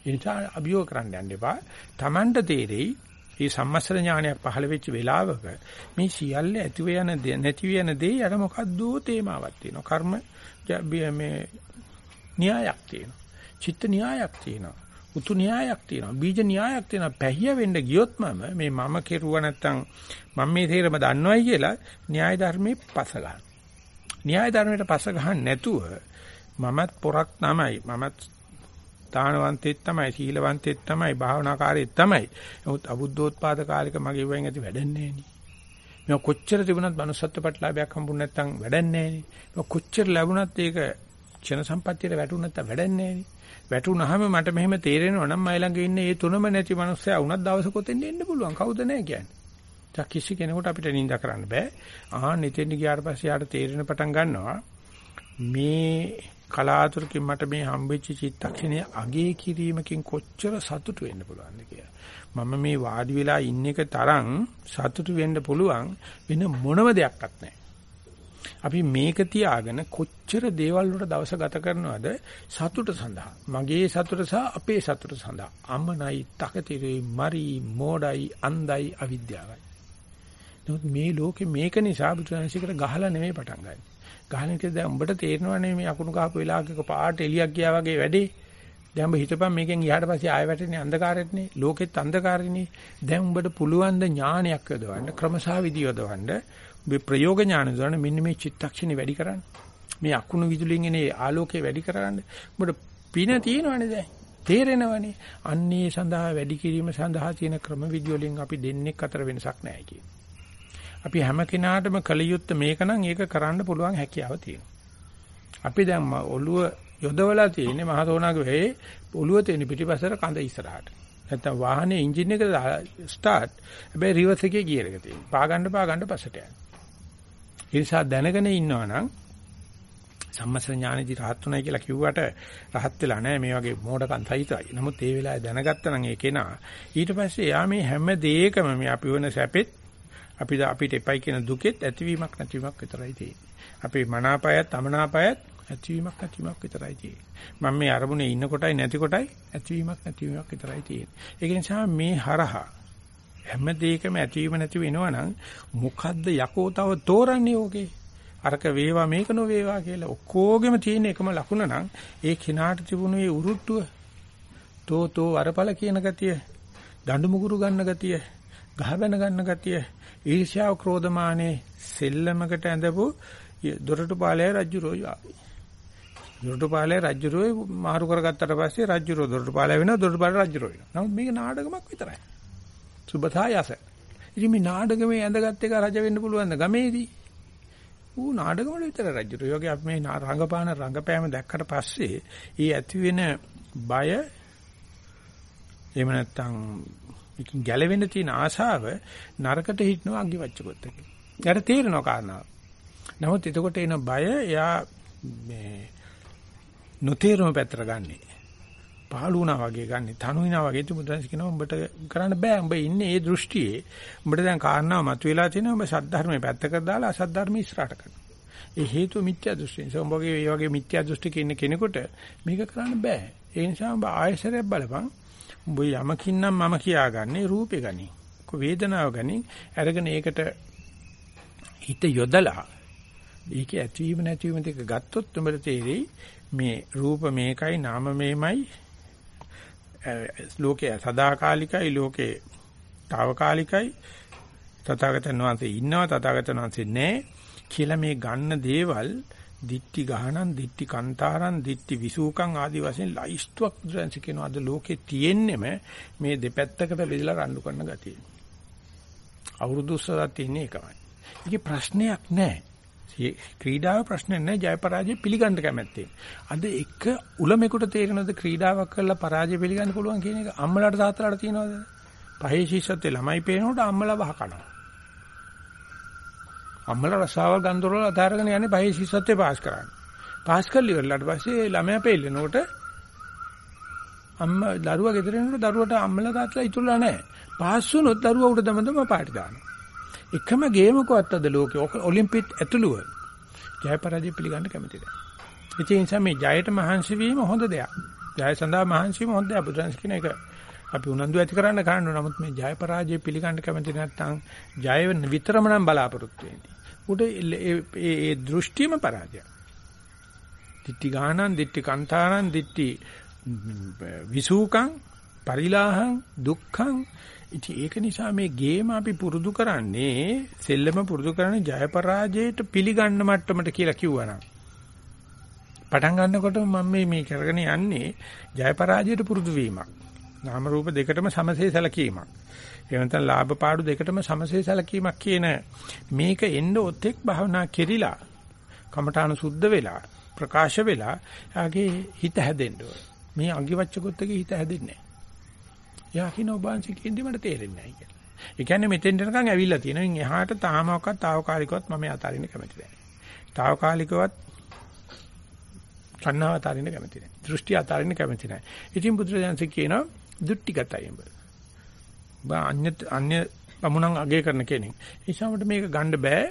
ඒ නිසා අභියෝග කරන්න යන්න එපා. Tamanට තේරෙයි මේ සම්මස්තර ඥානයක් පහළ වෙච්ච වෙලාවක මේ සියල්ල ඇතිව යන නැති වෙන දේ අර මොකද්ද තේමාවක් තියෙනවා. කර්ම මේ න්‍යායක් තියෙනවා. චිත්ත න්‍යායක් තියෙනවා. උතු න්‍යායක් තියෙනවා. බීජ න්‍යායක් තියෙනවා. පැහිය වෙන්න ගියොත් මම මේ මම කෙරුවා නැත්තම් මම මේ තේරම දන්නවයි කියලා න්‍යාය ධර්මයේ පස ගන්න. න්‍යාය ධර්මයට පස ගහන්න නැතුව මමත් පොරක් තමයි. මමත් දානවන්තෙත් තමයි, සීලවන්තෙත් තමයි, භාවනාකාරයෙත් තමයි. නමුත් අබුද්ධෝත්පාද කාලික මගේ වෙන් ඇති වැඩන්නේ නෑනේ. මේ කොච්චර තිබුණත් manussත්ව ප්‍රතිලාභයක් හම්බුනේ නැත්තම් වැඩන්නේ නෑනේ. කොච්චර ලැබුණත් ඒක ක්ෂණ සම්පත්තියට වැටුණ නැත්තම් වැඩන්නේ නෑනේ. වැටුනහම මට මෙහෙම තේරෙනවා නම් මයි ළඟ ඉන්නේ ඒ තුනම නැති මනුස්සයා වුණත් දවසක කොතෙන්ද එන්න පුළුවන් කවුද නැහැ කියන්නේ. දැන් කිසි කෙනෙකුට අපිට නිඳ කරන්න බෑ. ආහන් එතෙන් ගියාට පස්සේ යාට තේරෙන පටන් ගන්නවා මේ කලාතුරකින් මට මේ හම්බෙච්ච චිත්තක්ෂණය අගේ කිරීමකින් කොච්චර සතුටු වෙන්න පුළුවන්ද කියලා. මම මේ වාඩි වෙලා ඉන්න එක තරම් සතුටු වෙන්න පුළුවන් වෙන මොනම දෙයක්වත් නැහැ. අපි මේක තියාගෙන කොච්චර දේවල් වලට දවස ගත කරනවද සතුට සඳහා. මගේ සතුට සහ අපේ සතුට සඳහා. අමනයි, තකතිරේ, මරි, මෝඩයි, අන්ධයි, අවිද්‍යාවයි. නමුත් මේ ලෝකේ මේක නිසා බුදුරජාණන්සේකට ගහලා නෙමෙයි පටන් ගන්නේ. ගහන එක දැන් උඹට තේරෙනවනේ මේ අකුණු කහපු වෙලාවක පාට එලියක් ගියා වගේ වැඩේ. දැන් උඹ හිතපන් මේකෙන් ගියාට පස්සේ ආය වැටෙන්නේ අන්ධකාරෙටනේ. ලෝකෙත් අන්ධකාරෙනේ. දැන් උඹට පුළුවන් ද ඥානයක් යොදවන්න, ක්‍රමසා විදි යොදවන්න, උඹේ ප්‍රයෝග ඥාන යොදවන්න මෙන්න මේ චිත්තක්ෂණي වැඩි කරන්න. මේ අකුණු විදුලින් එන ආලෝකය වැඩි කරන්න. උඹට පින තියෙනවනේ දැන්. තේරෙනවනේ. අන්නේ සඳහා වැඩි කිරීම සඳහා තියෙන ක්‍රම විදි වලින් අපි දෙන්නෙක් අතර වෙනසක් නැහැ කියන්නේ. අපි හැම කෙනාටම කල යුත්තේ මේක නම් ඒක කරන්න පුළුවන් හැකියාව තියෙනවා. අපි දැන් ඔළුව යොදවලා තියෙන්නේ මහතෝනාගේ වෙයි ඔළුව තියෙන පිටිපස්සට කඳ ඉස්සරහට. නැත්තම් වාහනේ එන්ජින් එක ස්ටාර්ට් හැබැයි රිවර්ස් එකේ ගියර් එක තියෙනවා. පා ගන්න පා ගන්න පස්සට යනවා. ඒ නිසා දැනගෙන ඉන්නවා නම් සම්මස්ස ඥානෙදි රහත් උනායි කියලා කිව්වට රහත් වෙලා නැහැ මේ වගේ මෝඩකම් සහිතයි. නමුත් ඒ වෙලාවේ දැනගත්තා නම් ඒ කෙනා ඊට පස්සේ එයා මේ හැම දෙයකම මේ අපි වන සැපෙත් අපි අපිට එපයි කියන දුකෙත් ඇතිවීමක් නැතිවීමක් විතරයි තියෙන්නේ. අපේ මනාපයත් අමනාපයත් ඇතිවීමක් නැතිවීමක් විතරයි තියෙන්නේ. මම මේ අරමුණේ ඉන්න කොටයි නැති කොටයි ඇතිවීමක් නැතිවීමක් විතරයි තියෙන්නේ. ඒක නිසා මේ හරහා හැම දෙයකම ඇතිවීම නැති වෙනවනම් මොකද්ද යකෝ තව තෝරන්නේ ඕකේ? අරක වේවා මේක නොවේවා කියලා ඔක්කොගෙම තියෙන එකම ලකුණ නම් ඒ කිනාට තිබුණු ඒ උරුට්ටුව තෝ තෝ වරපල කියන ගතිය දඬු මුගුරු ගන්න ගතිය ගහබැන ගන්න ගතිය ඊර්ෂ්‍යාව ක්‍රෝධමානේ සෙල්ලමකට ඇඳපු දොරටු පාලය රජුරෝ ආවේ දොරටුපාලේ රජුරෝයි මාරු කරගත්තට පස්සේ රජුරෝ දොරටුපාලය වෙනවා දොරටුපාලේ රජුරෝ වෙනවා. නමුත් මේක නාටකමක් විතරයි. සුබතා යස. ඉතින් මේ නාටකමේ ඇඳගත් එක රජ වෙන්න පුළුවන්ද ගමේදී? ඌ නාටකම වල විතර රජුරෝ. යෝගේ අපි මේ රංගපාන රංගපෑම දැක්කට පස්සේ ඊ ඇති වෙන බය එහෙම නැත්නම් ඉතින් ගැලවෙන්න තියෙන ආශාව නරකට හිටනවා අගිවච්චකොත් එක. යාට තේරෙනවා කාරණාව. නමුත් එතකොට එන බය එයා මේ නොතේරුම පැත්තට ගන්නෙ. පහළු වුණා වගේ ගන්නෙ. තනු වුණා වගේ තිබුණාස් කියනවා උඹට කරන්න බෑ. උඹ ඉන්නේ ඒ දෘෂ්ටියේ. උඹට දැන් කාරණාව මතුවලා තිනවා උඹ සද්ධර්මයේ පැත්තකට දාලා අසද්ධර්මයේ ඉස්සරහට කරනවා. ඒ හේතුව මිත්‍යා දෘෂ්ටි. ඒ උඹගේ මේ වගේ මිත්‍යා දෘෂ්ටික ඉන්න කෙනෙකුට මේක කරන්න බෑ. ඒ නිසා උඹ ආයසරයක් බලපන්. උඹ යමකින් නම් මම කියාගන්නේ රූපේ ගනි. වේදනාව ගනි. අරගෙන ඒකට හිත යොදලා ඒකේ ඇතිවීම නැතිවීම දෙක ගත්තොත් උඹට තේරෙයි මේ රූප මේකයි නාම මේමයි ලෝකයේ සදාකාලිකයි ලෝකේ తాවකාලිකයි තථාගතයන් වහන්සේ ඉන්නවා තථාගතයන් වහන්සේ නැහැ කියලා මේ ගන්න දේවල් දිට්ටි ගහනන් දිට්ටි කන්තාරන් දිට්ටි විසූකම් ආදි වශයෙන් ලයිස්තුවක් දැන්සි කියන අද ලෝකේ තියෙන්නෙම මේ දෙපැත්තකට බෙදලා රණ්ඩු කරන ගතිය. අවුරුදු 30ක් තියෙන එකමයි. ඒකේ ප්‍රශ්නයක් නැහැ. ක්‍රීඩාව ප්‍රශ්නේ නැහැ ජය පරාජය පිළිගන්න කැමැත්තේ. අද එක උලමෙකුට තේරෙනවද ක්‍රීඩාවක් කරලා පරාජය පිළිගන්න පුළුවන් කියන එක අම්මලාට තාත්තලාට තියෙනවද? පහේ ශිෂ්‍යත්වයේ ළමයි පේනකොට අම්මලා වහ කනවා. අම්මලා රසාවල් ගන්දරවල අදාරගෙන යන්නේ පහේ ශිෂ්‍යත්වයේ පාස් කරන්න. පාස් කරලි ඉවරලාට පස්සේ ළමයා පෙළෙනකොට අම්මා දරුවා ගෙදර එනකොට දරුවට අම්මලා තාත්තලා ඉතුරුලා නැහැ. පාස් වුණොත් දරුවා උඩ දම දම පාටි දානවා. එකම ගේමකවත් අද ලෝකේ ඔලිම්පික් ඇතුළුව ජය පරාජය පිළිගන්න කැමති නැහැ. ඒ නිසා මේ ජයට මහන්සි වීම හොඳ දෙයක්. ජය සඳහා මහන්සි වීම හොඳ දෙයක්. බුදුරජාණන් කියන එක අපි උනන්දු ඇති කරන්න කරන්න නමුත් මේ ජය පරාජය පිළිගන්න කැමති නැත්නම් ජය විතරම නම් බලාපොරොත්තු වෙන්නේ. උඩ ඒ ඒ දෘෂ්ටියම පරාජය. දිට්ටි ගානං දිට්ටි කන්තානං දිට්ටි විසූකං පරිලාහං දුක්ඛං ඉතින් ඒක නිසා මේ ගේම අපි පුරුදු කරන්නේ සෙල්ලම පුරුදු කරන්නේ ජය පරාජයට පිළිගන්න මට්ටමට කියලා කිව්වනම් පටන් ගන්නකොට මම මේ මේ කරගෙන යන්නේ ජය පරාජයට පුරුදු වීමක්. නාම රූප දෙකටම සමසේ සැලකීමක්. එහෙම නැත්නම් ලාභ පාඩු දෙකටම සමසේ සැලකීමක් කියන මේක එන්න ඔතෙක් භවනා කෙරිලා කමඨාන සුද්ධ වෙලා ප්‍රකාශ වෙලා ආගේ හිත හැදෙන්න ඕන. මේ අගිවච්චකොත් එකේ හිත හැදෙන්නේ නැහැ. එයා කියන ඔබාන්සි කියන්නේ මට තේරෙන්නේ නැහැ කියලා. ඒ කියන්නේ මෙතෙන් යනකම් ඇවිල්ලා තියෙනවා. ඉන් එහාට තාමවත් తాවකාලිකවත් මම අතාරින්න කැමති නැහැ. తాවකාලිකවත් කන්නාව අතාරින්න කැමති නැහැ. දෘෂ්ටි අතාරින්න කැමති නැහැ. ඉතින් බුදුරජාණන් කියනවා දෘෂ්ටිගතයි උඹ. උඹ අන්‍ය අන්‍ය පමුණන් අගය කරන කෙනෙක්. ඒ නිසා මේක ගන්න බෑ.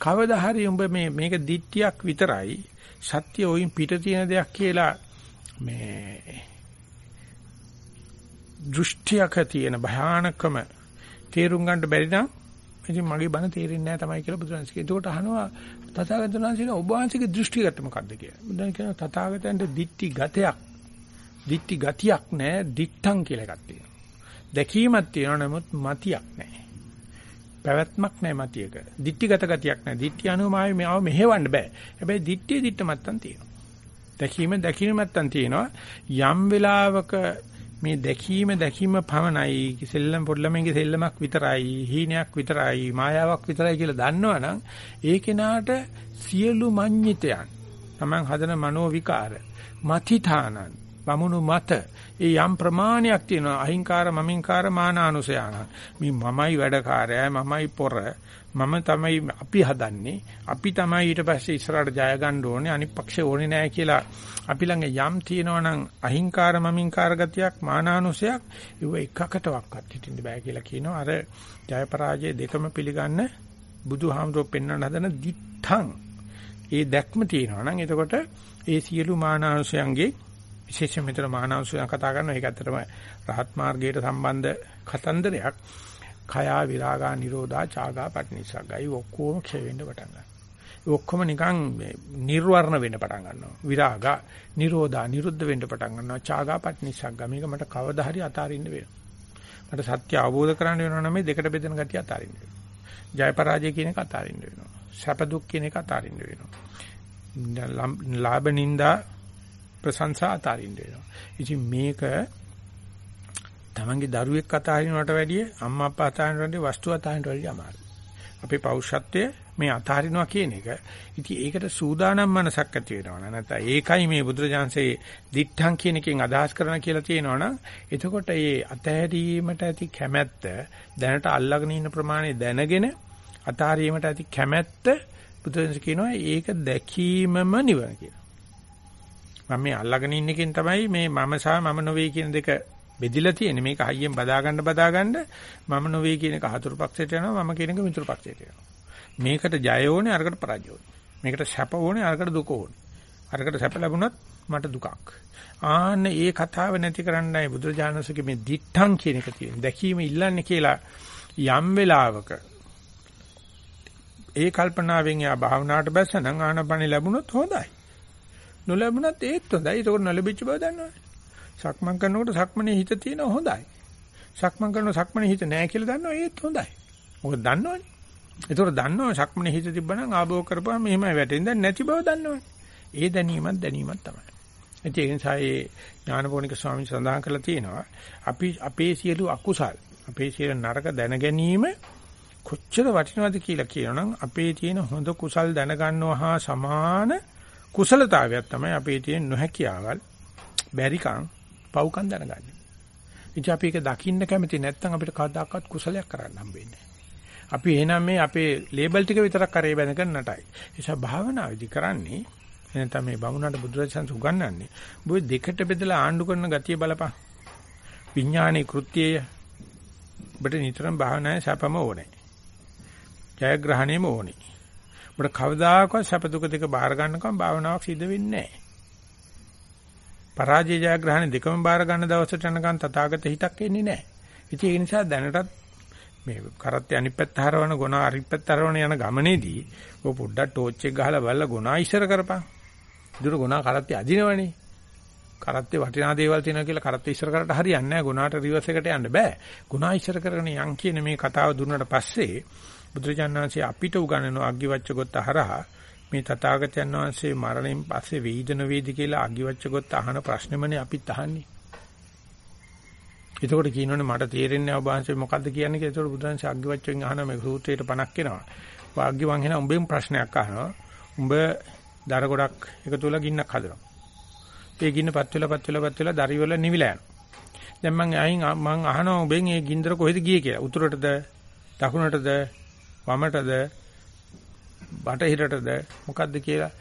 කවදා හරි උඹ මේ මේක දිට්ටියක් විතරයි සත්‍ය ඔයින් පිට තියෙන දෙයක් කියලා මේ දෘෂ්ටියක තියෙන භයානකම තේරුම් ගන්න බැරි නම් ඉතින් මගේ බණ තේරෙන්නේ නැහැ තමයි කියලා බුදුරජාණන් කියනවා. ඒකට අහනවා තථාගතයන් වහන්සේ ඔබ වහන්සේගේ දෘෂ්ටිගත මොකද්ද කියලා. බුදුන් කියනවා තථාගතයන්ට දිට්ටි ගතයක් දිට්ටි ගතියක් නැහැ දිත්තං කියලා එකක් තියෙනවා. දැකීමක් තියෙනවා නමුත් මතියක් නැහැ. පැවැත්මක් නැහැ මතියක. දිට්ටිගත ගතියක් නැහැ. දිට්ටි අනුමාවේ මේව මෙහෙවන්න බෑ. හැබැයි දිට්ටිය දිට්ට මත්තන් තියෙනවා. දැකීම දැකීම මත්තන් තියෙනවා. යම් වෙලාවක මේ දැකීම දැකීම පමණයි. සෙල්ලම් පොඩ්ඩලමෙන්ගේ සෙල්ලමක් විතරයි හීනයක් විතරයි මායාවක් විතරයි කියලා දන්නවනම් ඒ කෙනාට සියලු මඤ්ඤිතයන් තමන් හදන මනෝ විකාර මතිථානං වමුණු මත ඒ යම් ප්‍රමාණයක් තියෙනවා. අහිංකාර මමින්කාර මානානුසයන. මේ මමයි වැඩකාරයයි මමයි පොර. මම තමයි අපි හදන්නේ. අපි තමයි ඊට පස්සේ ඉස්සරහට ජය ගන්න ඕනේ. අනිත් පක්ෂේ ඕනේ නැහැ කියලා අපි ළඟ යම් තියෙනවා නම් අහිංකාර මමින්කාර ගතියක් මානානුසයක් ඒව එකකටවත් හිටින්න බෑ කියලා කියනවා. අර ජය පරාජය දෙකම පිළිගන්න බුදුහාමුදුරුවෝ පෙන්වන්න හදන දිත්තං. ඒ දැක්ම තියෙනවා නම් එතකොට ඒ සියලු මානානුසයන්ගේ විශේෂයෙන් මෙතන මානවසයන් කතා කරනවා. ඒක ඇත්තටම රහත් මාර්ගයට සම්බන්ධ කතන්දරයක්. කයා විරාගා නිරෝධා චාගා පටිනිසග්ගයි ඔක්කොම ක්ෂය වෙන්න පටන් ගන්නවා. ඔක්කොම නිකන් නිර්වර්ණ වෙන්න පටන් ගන්නවා. විරාගා නිරෝධා නිරුද්ධ වෙන්න පටන් ගන්නවා. චාගා පටිනිසග්ගා මේක මට කවදා හරි අතාරින්න වෙනවා. මට සත්‍ය අවබෝධ කරගන්න වෙනවා නම් මේ දෙකට බෙදෙන ගතිය අතාරින්න වෙනවා. ජය පරාජය කියන එක අතාරින්න වෙනවා. සැප දුක් කියන එක අතාරින්න වෙනවා. ලාභ නින්දා ප්‍රශංසා අතාරින්න වෙනවා. ඉතින් මේක තමන්ගේ දරුවෙක් අතාරිනවට වැඩිය අම්මා අප්පා අතාරිනවට වැඩිය වස්තු අතාරිනවට වැඩිය අමාරුයි. අපේ පෞරුෂත්වය මේ අතාරිනවා කියන එක. ඉතින් ඒකට සූදානම් මනසක් ඇති වෙනවා. නැත්නම් ඒකයි මේ බුදුරජාන්සේ දිඨං කියන එකෙන් අදහස් කරන කියලා තියෙනවනම් එතකොට මේ අතහැරීමට ඇති කැමැත්ත දැනට අල්ලගෙන ඉන්න ප්‍රමාණය දැනගෙන අතාරීමට ඇති කැමැත්ත බුදුරජාන්සේ කියනවා ඒක දැකීමම නිවන කියලා. මම මේ අල්ලගෙන ඉන්න එකෙන් තමයි මේ මම සහ මම නොවේ කියන දෙක බෙදිලා තියෙන්නේ. මේක හයියෙන් බදා ගන්න බදා ගන්න මම නොවේ කියන එක හතුරු පක්ෂයට යනවා මම කියන එක මිතුරු පක්ෂයට යනවා. මේකට ජය ඕනේ අරකට පරාජය ඕනේ. මේකට සැප ඕනේ අරකට දුක ඕනේ. අරකට සැප ලැබුණත් මට දුකක්. ආන්න ඒ කතාව නැති කරන්නයි බුදුරජාණන්සේගේ මේ දිත්තං කියන එක තියෙන්නේ. දැකීම ඉල්ලන්නේ කියලා යම් වෙලාවක ඒ කල්පනාවෙන් යා භාවනාවට බැස්සනම් ආනපන ලැබුණොත් හොඳයි. නොලැබුණත් ඒත් හොඳයි. ඒක නොලැබිච්ච බව දන්නවනේ. සක්මන් කරනකොට සක්මනේ හිත තියෙන හොඳයි. සක්මන් කරනකොට සක්මනේ හිත නැහැ කියලා දන්නවා ඒත් හොඳයි. මොකද දන්නවනේ. ඒතකොට දන්නවා සක්මනේ හිත තිබ්බනම් ආභෝග කරපුවාම මෙහෙමයි වැටෙන්නේ නැති බව දන්නවනේ. ඒ දැනීමත් දැනීමක් තමයි. ඒ නිසා ඒ ඥානපෝනික ස්වාමීන් සඳහන් කරලා තියෙනවා අපි අපේ සියලු අකුසල් අපේ සියලු නරක දැන ගැනීම කොච්චර වටිනවද කියලා කියනනම් අපේ තියෙන හොඳ කුසල් දැනගන්නවා හා සමාන කුසලතාවයක් තමයි අපේ තියෙන නොහැකියාවල් බැරිකම් පව්කම් දැනගන්නේ. ඉතින් අපි ඒක දකින්න කැමති නැත්නම් අපිට කවදාකවත් කුසලයක් කරන්න හම්බෙන්නේ අපි එහෙනම් මේ අපේ ලේබල් ටික විතරක් කරේ බැඳගෙන නටයි. ඒ නිසා භාවනාවේදී කරන්නේ එනතම මේ බමුණට බුදුරජාණන් උගන්වන්නේ බොයි දෙකට බෙදලා ආණ්ඩු කරන ගතිය බලපන්. විඥානයේ කෘත්‍යය ඔබට නිතරම භාවනාවේ සැපම ඕනේ. ජයග්‍රහණයම ඕනේ. අපිට කවදාකවත් සැප දුක දෙක බාර ගන්නකම් භාවනාවක් සිද්ධ වෙන්නේ නැහැ. පරාජය ජයග්‍රහණ දෙකම බාර ගන්න දවසට යනකම් තථාගත හිතක් එන්නේ නැහැ. ඉතින් ඒ නිසා දැනටත් මේ කරත් අනිත් පැත්ත හරවන ගුණ අනිත් පැත්ත හරවන යන ගමනේදී ඔය පොඩ්ඩක් ටෝච් එක ගහලා බලලා ගුණ ඉස්සර කරපන්. දුර ගුණ කරත් අදිනවනේ. කරත්තේ වටිනා දේවල් තියෙනවා කියලා කරත්තේ ඉස්සර කරට හරියන්නේ නැහැ. ගුණාට රිවර්ස් එකට යන්න බෑ. ගුණා ඉස්සර කරගෙන යන් කියන මේ කතාව දුන්නට පස්සේ බුදුරජාණන් අපිට උගන්වන අග්ගිවච්ඡ ගොත්ත හරහා මේ තථාගතයන් වහන්සේ මරණයෙන් පස්සේ වේදන වේදි කියලා අග්ගිවච්ඡ ගොත්ත අහන ප්‍රශ්නෙමනේ අපිත් අහන්නේ. එතකොට කියනෝනේ මට තේරෙන්නේ නැහැ ඔබ වහන්සේ මොකද්ද කියන්නේ කියලා. එතකොට බුදුරජාණන් අග්ගිවච්ඡෙන් අහන මේ සූත්‍රයට පණක් එනවා. වාග්ගි වං එන උඹෙන් ප්‍රශ්නයක් අහනවා. උඹ දර ගොඩක් එකතු වෙලා ගින්නක් හදනවා. ඒ ගින්න පත් වෙලා පත් වෙලා පත් වෙලා දරි වල නිවිලා යනවා. දැන් මං අයින් මං අහනවා උඹෙන් ඒ ගින්දර කොහෙද ගියේ කියලා. උතුරටද දකුණටද වමටද බටහිරටද මොකද්ද කියලා.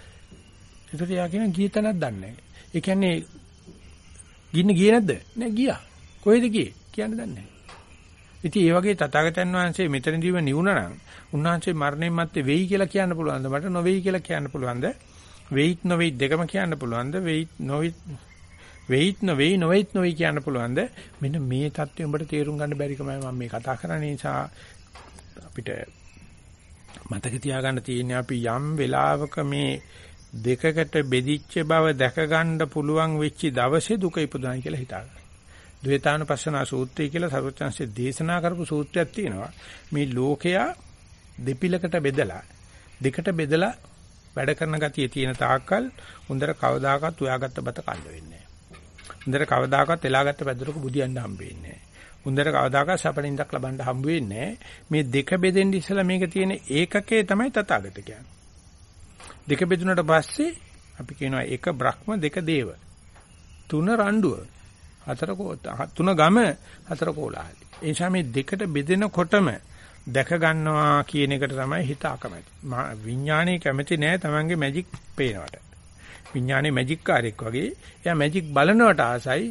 ඒකට යා කියන ගියතනක් දන්නේ නැහැ. ඒ කියන්නේ ගින්න ගියේ නැද්ද? නෑ ගියා. කොහෙද ගියේ? කියන්න දන්නේ නැහැ. ඉතින් ඒ වගේ තථාගතයන් වහන්සේ මෙතනදීම නිවුණනම් උන්වහන්සේ මරණයන් මත්තේ වෙයි කියලා කියන්න පුළුවන්ද මට නොවේයි කියලා කියන්න පුළුවන්ද වෙයිත් නොවේයි දෙකම කියන්න පුළුවන්ද වෙයිත් නොවේයි වෙයිත් නොවේයි නොවේයිත් නොවේයි කියන්න පුළුවන්ද මෙන්න මේ தත්ත්වය උඹට තේරුම් ගන්න බැරිකමයි මම මේ කතා කරන්නේ නිසා අපිට මතක තියාගන්න තියෙන්නේ අපි යම් වෙලාවක මේ දෙකකට බෙදිච්ච බව දැක ගන්න පුළුවන් වෙච්ච දවසේ දුක ඉපදුණයි කියලා හිතාගන්න. ද්වේතානුපස්සනා සූත්‍රය කියලා සර්වචන්සේ දේශනා කරපු සූත්‍රයක් තියෙනවා. මේ ලෝකයා දෙපිලකට බෙදලා දෙකට බෙදලා වැඩ කරන ගතිය තියෙන තාක්කල් හොඳට කවදාකවත් උයාගත්ත බත කන්න වෙන්නේ නැහැ. හොඳට කවදාකවත් එලාගත්ත පැදුරක බුදියන්න හම්බෙන්නේ නැහැ. හොඳට කවදාකවත් සපනින්දක් ලබන්න හම්බ වෙන්නේ මේ දෙක බෙදෙන්න ඉස්සලා මේක තියෙන ඒකකේ තමයි තථාගත කියන්නේ. දෙක බෙදුනට පස්සේ අපි කියනවා එක බ්‍රහ්ම දෙක දේව. තුන රණ්ඩුව. හතර තුන ගම හතර කෝලහලි. ඒ නිසා මේ දෙකට බෙදෙනකොටම දැක ගන්නවා කියන එකට තමයි හිත අකමැති. විඥානයේ කැමති නෑ Tamange මැජික් පේනවට. විඥානයේ මැජික් කාර්යයක් වගේ එයා මැජික් බලනවට ආසයි.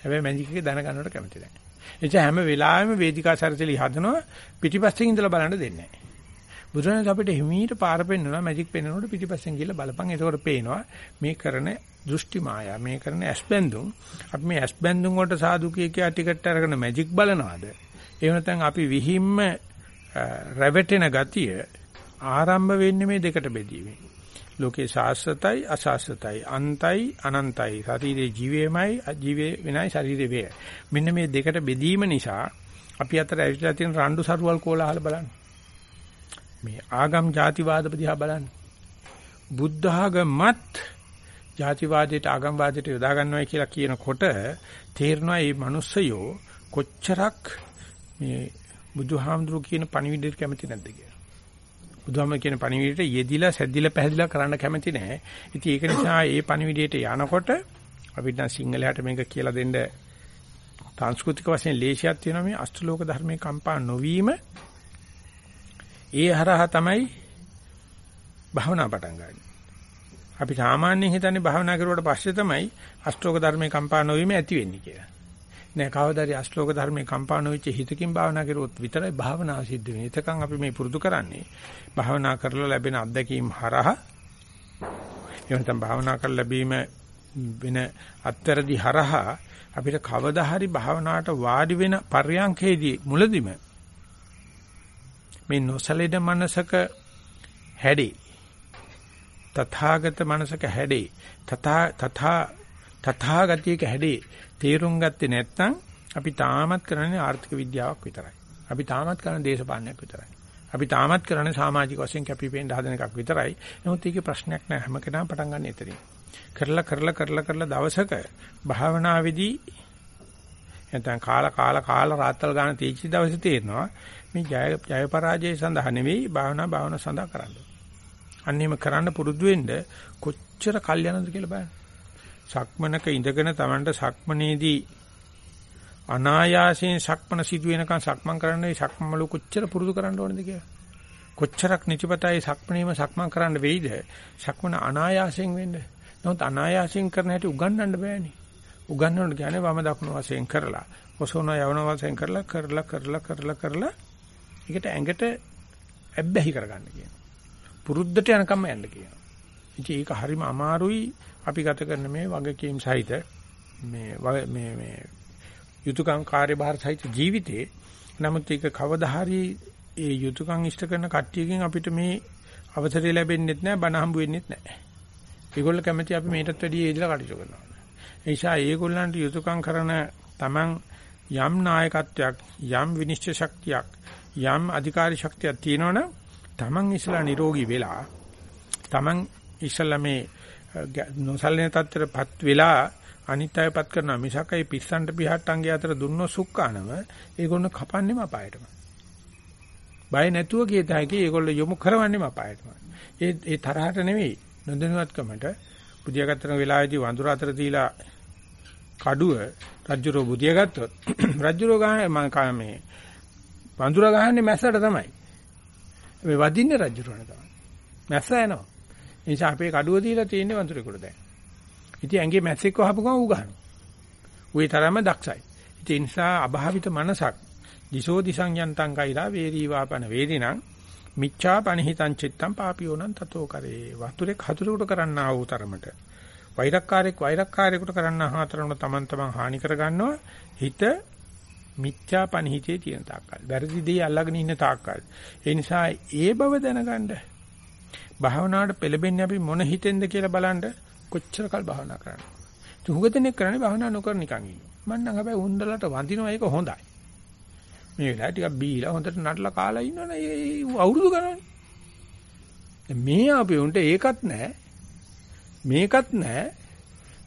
හැබැයි මැජික් එක දැනගන්නවට කැමති නෑ. එනිසා හැම වෙලාවෙම වේදිකා සැරසෙලි හදනවා පිටිපස්සෙන් ඉඳලා බලන්න දෙන්නේ නැහැ. බුදුරජාණන් අපිට හිමීට පාර පෙන්නනවා මැජික් පෙන්නනකොට පිටිපස්සෙන් ගිහලා බලපන්. එතකොට පේනවා මේ කරන දෘෂ්ටි මායා මේ කරන ඇස්බැඳුම් අපි මේ ඇස්බැඳුම් වලට සාදු කිය කියා ටිකට් අරගෙන මැජික් බලනවාද? එහෙම නැත්නම් අපි විහිම්ම රැවටෙන ගතිය ආරම්භ වෙන්නේ මේ දෙකට බෙදීමෙන්. ලෝකේ සාස්වතයි අසාස්වතයි අන්තයි අනන්තයි. ශරීරේ ජීවේමයි ජීවේ වෙනයි ශරීරේ වේ. මෙන්න මේ දෙකට බෙදීම නිසා අපි අතර ඇවිල්ලා තියෙන රණ්ඩු සරුවල් කෝලහල බලන්න. මේ ආගම් ಜಾතිවාද දිහා බලන්න. බුද්ධ ආගමත් ಜಾතිවාදයට ආගම්වාදයට යොදා ගන්නවා කියලා කියනකොට තේරෙනවා මේ මිනිස්සයෝ කොච්චරක් මේ බුදුහාමුදුරු කියන පණිවිඩයට කැමති නැද්ද කියලා. බුදුහාම කියන පණිවිඩයට යෙදිලා සැදිලා පැහැදිලා කරන්න කැමති නැහැ. ඉතින් ඒක නිසා ඒ පණිවිඩයට යනකොට අපිට නම් සිංහලයට මේක කියලා දෙන්න සංස්කෘතික වශයෙන් ලේසියක් තියෙනවා මේ අෂ්ටලෝක ධර්මයේ කම්පා නොවීම ඒ හරහා තමයි භවනා පටන් ගන්න. අපි සාමාන්‍යයෙන් හිතන්නේ භවනා කරුවට පස්සේ තමයි අෂ්ටෝක ධර්මයේ කම්පා නොවීම ඇති වෙන්නේ කියලා. නෑ කවදාරි අශ්ලෝක ධර්මයේ කම්පාණ වෙච්ච හිතකින් භාවනා කරුවොත් විතරයි භාවනාව සිද්ධ වෙන්නේ. එතකන් අපි මේ පුරුදු කරන්නේ භාවනා කරලා ලැබෙන අත්දැකීම් හරහා එහෙනම් භාවනා කරලා ලැබීම වෙන අත්තරදි හරහා අපිට කවදා හරි භාවනාවට වාඩි වෙන පර්යංකේදී මුලදිම මේ නොසලෙඩ මනසක හැඩේ තථාගත මනසක හැඩේ තථා තථා තථාගතියක හැඩේ තේරුම් ගත්තේ නැත්නම් අපි තාමත් කරන්නේ ආර්ථික විද්‍යාවක් විතරයි. අපි තාමත් කරන්නේ දේශපාලනයක් විතරයි. අපි තාමත් කරන්නේ සමාජික වශයෙන් කැපිපෙන්න හදන එකක් විතරයි. නමුත් ඒකේ ප්‍රශ්නයක් නැහැ. හැම කෙනාම පටන් ගන්න එතනින්. කරලා කරලා කරලා කරලා දවසක භාවනාවේදී නැත්නම් කාලා කාලා කාලා රාත්තල් ගන්න තීචි දවසේ තේරෙනවා මේ ජය ජය පරාජය සඳහා නෙවෙයි භාවනා භාවනා සඳහා කරන්නේ. අන්නේම කරන්න පුරුදු වෙන්න කොච්චර කල් යනද කියලා බලන්න. සක්මනක ඉඳගෙන Tamanට සක්මනේදී අනායාසයෙන් සක්මන සිදු වෙනකන් සක්මන් කරන්නේ සක්මමලු කොච්චර පුරුදු කරන්න ඕනද කියලා. කොච්චරක් නිතිපතයි සක්මනේම සක්මන් කරන්න වෙයිද? සක්මන අනායාසයෙන් වෙන්න. නමුත් අනායාසයෙන් කරන හැටි උගන්වන්න බෑනේ. උගන්වන්න කියන්නේ වම දකුණු වශයෙන් කරලා, ඔසවන යවන වශයෙන් කරලා කරලා කරලා කරලා කරලා ඒකට ඇඟට ඇබ්බැහි කරගන්න කියනවා. පුරුද්දට යනකම් යන්න කියනවා. ඉතින් ඒක හරිම අමාරුයි අපි ගත කරන මේ වගකීම් සහිත මේ මේ මේ යුතුයකම් කාර්යභාර සහිත ජීවිතේ නමුත් ඒක කවදා හරි ඒ යුතුයකම් ඉෂ්ට කරන කට්ටියකින් අපිට මේ අවසරය ලැබෙන්නේ නැහැ බණ හම්බ වෙන්නේ නැහැ. ඒගොල්ලෝ කැමති අපි මේකටත් වැඩිය ඉදලා කටයුතු කරනවා. ඒ නිසා ඒගොල්ලන්ට යුතුයකම් කරන Taman යම් නායකත්වයක් යම් විනිශ්චය ශක්තියක් යම් අධිකාරී ශක්තියක් තියෙනවනම් Taman ඉස්සලා නිරෝගී වෙලා Taman ඉස්සලා මේ නොසල්ලෙන තත්ත්වයටපත් වෙලා අනිත් අයපත් කරනවා මිසක් ඒ පිස්සන්ට පිහට්ටන්ගේ අතර දුන්නොත් සුක්කානම ඒගොල්ලෝ කපන්නේම අපායටම. බය නැතුව කියත හැකි ඒගොල්ලෝ යොමු කරවන්නේම අපායටම. ඒ ඒ තරහට නෙවෙයි නොදැනුවත්කමට බුදියාගත්තන වෙලාවේදී වඳුර අතර තියලා කඩුව රජ්ජුරෝ බුදියා ගත්තොත් රජ්ජුරෝ ගහන්නේ මම මේ වඳුර ගහන්නේ මැස්සට තමයි. මේ වදින්නේ රජ්ජුරෝනේ තමයි. මැස්ස එනවා. ඒ නිසා අපේ කඩුව දීලා තියෙන්නේ වඳුරෙකුට දැන්. ඉතින් ඇඟේ මැස්සෙක් වහපු ගමන් ඌ ගහනවා. ඌේ තරම දක්ෂයි. ඉතින් ඒ නිසා අභාවිත මනසක් දිසෝ දිසං යන්තං කෛරා වේරී වාපන වේරිණං මිච්ඡා පනිහිතං චිත්තං පාපියෝනං තතෝ කරේ වතුරේ හතුරෙකුට කරන්නා වූ තරමට වෛරක්කාරයෙක් වෛරක්කාරයෙකුට කරන්නා හතරම තමන් තමන් හානි කර ගන්නවා හිත මිච්ඡා පනිහිතේ තියෙන තාක්කල් වැරදි දේ අල්ලගෙන ඉන්න තාක්කල් ඒ නිසා ඒ බව දැනගන්න භාවනාවට පෙළඹෙන්නේ අපි මොන හිතෙන්ද කියලා බලන්න කොච්චර කල් භාවනා කරන්නේ. තුහුගතෙනෙක් කරන්නේ භාවනා නොකර නිකන් ඉන්නවා. මම නම් හැබැයි උන්දලට වඳිනවා ඒක හොඳයි. මේ වෙලාවට ටිකක් බීලා හොඳට නටලා කාලා ඉන්නවනේ ඒ අවුරුදු ගණනේ. මේ අපි උන්ට ඒකත් නැහැ. මේකත් නැහැ.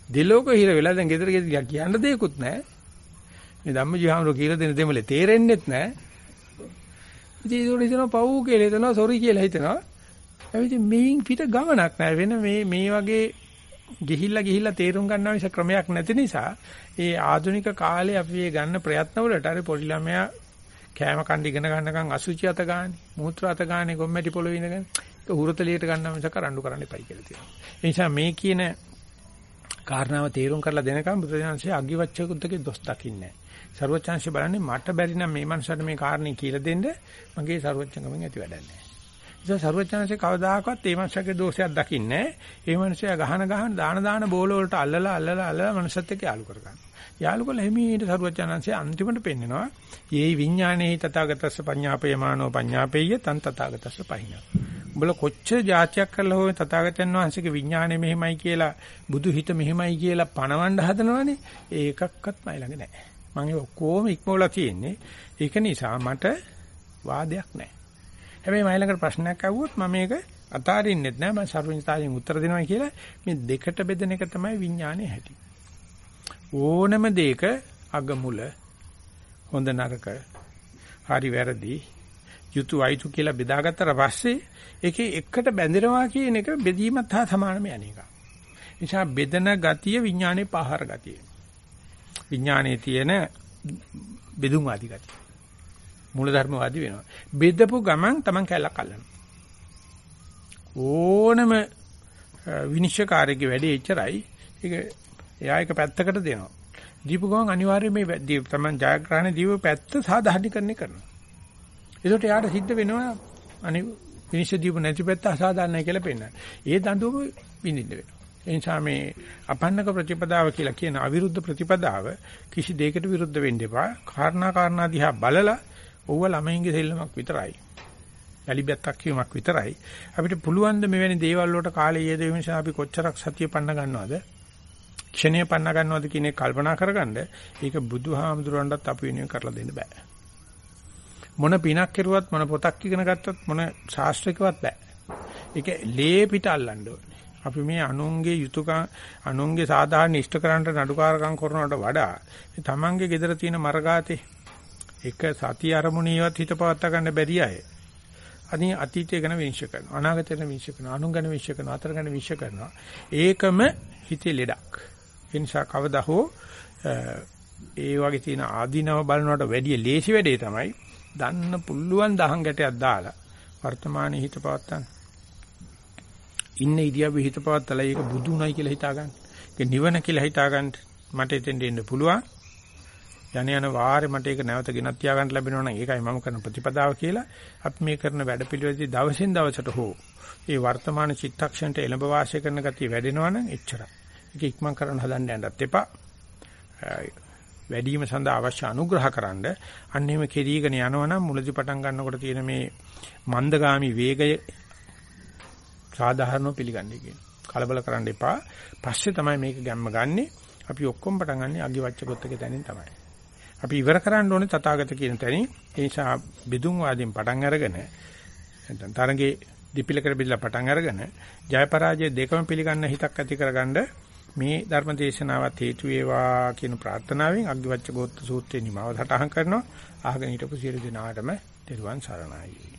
දෙලෝක හිර වෙලා දැන් ගෙදර ගෙදර කියන්න දෙයක්වත් නැහැ. මේ ධම්මජීවහමර කියලා දෙන දෙමලේ තේරෙන්නෙත් නැහැ. ඉතින් ඒක හිතනවා පව් කියලා හිතනවා සෝරි කියලා හිතනවා. ඒ මේයින් පිට ගමනක් නැහැ වෙන මේ මේ වගේ ගිහිල්ලා ගිහිල්ලා තේරුම් ගන්නවා මිස ක්‍රමයක් නැති නිසා ඒ ආධුනික කාලේ අපි මේ ගන්න ප්‍රයත්න වලට අර පොඩි ළමයා කෑම කන්න ඉගෙන ගන්නකම් අසුචි අත ගානේ මූත්‍රා අත ගානේ ගොම්මැටි පොළොවේ ඉඳගෙන ඒක හුරතලියට ගන්නවා මිස කරඬු කරන්න එපයි කියලා තියෙනවා. ඒ නිසා මේ කියන කාරණාව තේරුම් කරලා දෙනකම් බුදුසසුනේ අගිවච්ඡකුද්දකේ දොස් දකින්නේ නැහැ. ਸਰවචාන්සිය බලන්නේ මට බැරි නම් මේ මනසට මේ කාරණේ කියලා දෙන්න මගේ ਸਰවචංගමෙන් ඇති වැඩක් නැහැ. නිසා සරුවචනසේ කවදාකවත් ඒ මනුස්සයාගේ දෝෂයක් දකින්නේ නැහැ. ඒ මනුස්සයා ගහන ගහන දාන දාන බෝල වලට අල්ලලා අල්ලලා අල්ලලා මනුස්සත් එක්ක යාළු කරගන්නවා. යාළු කළ හිමීට සරුවචනසේ අන්තිමට පෙන්නනවා. "යේයි විඥානේහි තථාගතස්ස පඤ්ඤාපේමානෝ පඤ්ඤාපේය තං තථාගතස්ස පහිනා." උඹල කොච්චර જાතියක් කරලා හොය තථාගතයන් වහන්සේගේ විඥානය මෙහෙමයි කියලා බුදු හිත මෙහෙමයි කියලා පණවන්න හදනවනේ ඒකක්වත් මයි ළඟ නැහැ. මම ඒක ඔක්කොම ඉක්මවලා තියෙන්නේ. ඒක නිසා මට වාදයක් නැහැ. හැබැයි මම ළඟට ප්‍රශ්නයක් අහුවොත් මම මේක අතාරින්නෙත් නෑ මම සර්වඥතාවයෙන් උත්තර දෙනවා කියලා මේ දෙකට බෙදෙන එක තමයි විඥානයේ හැටි. ඕනම දෙයක අගමුල හොඳ නරක හරි වැරදි යුතු අයිතු කියලා බෙදාගත්තට පස්සේ ඒකේ එකට බැඳෙනවා කියන එක බෙදීමත් හා සමානම යන එක. නිසා බෙදන ගතිය විඥානයේ පහර ගතිය. විඥානයේ තියෙන බෙදුම් ආදි ගතිය. මූලධර්මවාදී වෙනවා. බෙදපු ගමන් Taman කැලක් අල්ලනවා. ඕනම විනිශ්චයකාරයෙක්ගේ වැඩේ එච්චරයි. ඒක එයා එක පැත්තකට දෙනවා. දීපු ගමන් අනිවාර්යයෙන් මේ Taman ජයග්‍රහණ දීපු පැත්ත සාධාරණීකරණය කරනවා. ඒකට එයාට සිද්ධ වෙනවා අනි විනිශ්චය දීපු නැති පැත්ත අසාධාරණයි කියලා පෙන්නන. ඒ දඬුවම විඳින්න වෙනවා. ඒ නිසා මේ අපන්නක ප්‍රතිපදාව කියලා කියන අවිරුද්ධ ප්‍රතිපදාව කිසි දෙයකට විරුද්ධ වෙන්න එපා. කාරණා කාරණා දිහා බලලා ඕව ළමයින්ගේ සෙල්ලමක් විතරයි. යලිබැත්තක් කියමක් විතරයි. අපිට පුළුවන් ද මෙවැනි දේවල් වලට කාලය යෙදවීම නිසා අපි කොච්චරක් සතිය පන්න ගන්නවද? ක්ෂණය පන්න ගන්නවද කියන එක කල්පනා කරගන්න ඒක බුදුහාමුදුරන්ටත් අපි වෙනුවෙන් කරලා දෙන්න බෑ. මොන පිනක් කෙරුවත් මොන පොතක් ඉගෙන ගත්තත් මොන ශාස්ත්‍රිකවත් බෑ. ඒක ලේ පිට අල්ලන්න ඕනේ. අපි මේ අනුන්ගේ යුතුයකම් අනුන්ගේ සාධාරණ ඉෂ්ට කරන්නට නඩුකාරකම් කරනවට වඩා තමන්ගේ gedara තියෙන මරගාතේ එක සති අරමුණේවත් හිත පවත්වා ගන්න බැරි අය. අනි අතීතය ගැන විනිශ්චය කරනවා. අනාගතය ගැන විනිශ්චය කරනවා. අනුන් ගැන විනිශ්චය කරනවා. අතර ගැන විනිශ්චය කරනවා. ඒකම හිතේ ලෙඩක්. ඒ නිසා කවදා හෝ ඒ වගේ තියෙන ආදීනව බලනවට වැඩිය ලේසි වැඩේ තමයි දන්න පුල්ලුවන් දහං ගැටයක් දාලා වර්තමානයේ හිත පවත්තන්න. ඉන්න ඉදියාවේ හිත පවත්තලා ඒක බුදුුණයි කියලා හිතාගන්න. ඒක නිවන කියලා හිතාගන්න. මට එතෙන් දෙන්න පුළුවන්. යන යන වාරේ මට ඒක නැවත ගෙනත් තියාගන්න ලැබෙනවා නම් ඒකයි මම කරන ප්‍රතිපදාව කියලා අපි මේ කරන වැඩපිළිවෙලදී දවසින් දවසට හෝ ඒ වර්තමාන චිත්තක්ෂණයට එළඹ වාසය කරන ගතිය වැඩෙනවා නම් එච්චරයි. ඒක ඉක්මන් කරන්න හදන්න යන්නත් එපා. වැඩිම සඳහා අවශ්‍ය අනුග්‍රහකරනද අන්න එහෙම කෙරීගෙන යනවනම් මුලදි පටන් ගන්නකොට තියෙන මේ මන්දගාමි වේගය සාධාරණව පිළිගන්නේ කියන. කලබල කරන්න එපා. පස්සේ තමයි මේක ගැම්ම ගන්නෙ. අපි ඔක්කොම පටන් ගන්නෙ අගිවච්ච ගොත්තක තැනින් තමයි. අපි ඉවර කරන්න ඕනේ තථාගත කියන තැනින්. ඒ නිසා බෙදුම් වාදයෙන් පටන් අරගෙන නැත්නම් තරඟේ දිපිලකට බෙදලා පටන් අරගෙන ජය පරාජය දෙකම පිළිගන්න හිතක් ඇති කරගන්න මේ ධර්ම දේශනාවත් හේතු වේවා කියන ප්‍රාර්ථනාවෙන් අග්ගිවච්ඡ ගෝත්‍ර සූත්‍රයේ නිමාව සටහන් කරනවා. අහගෙන හිටපු සියලු දෙනාටම තෙරුවන් සරණයි.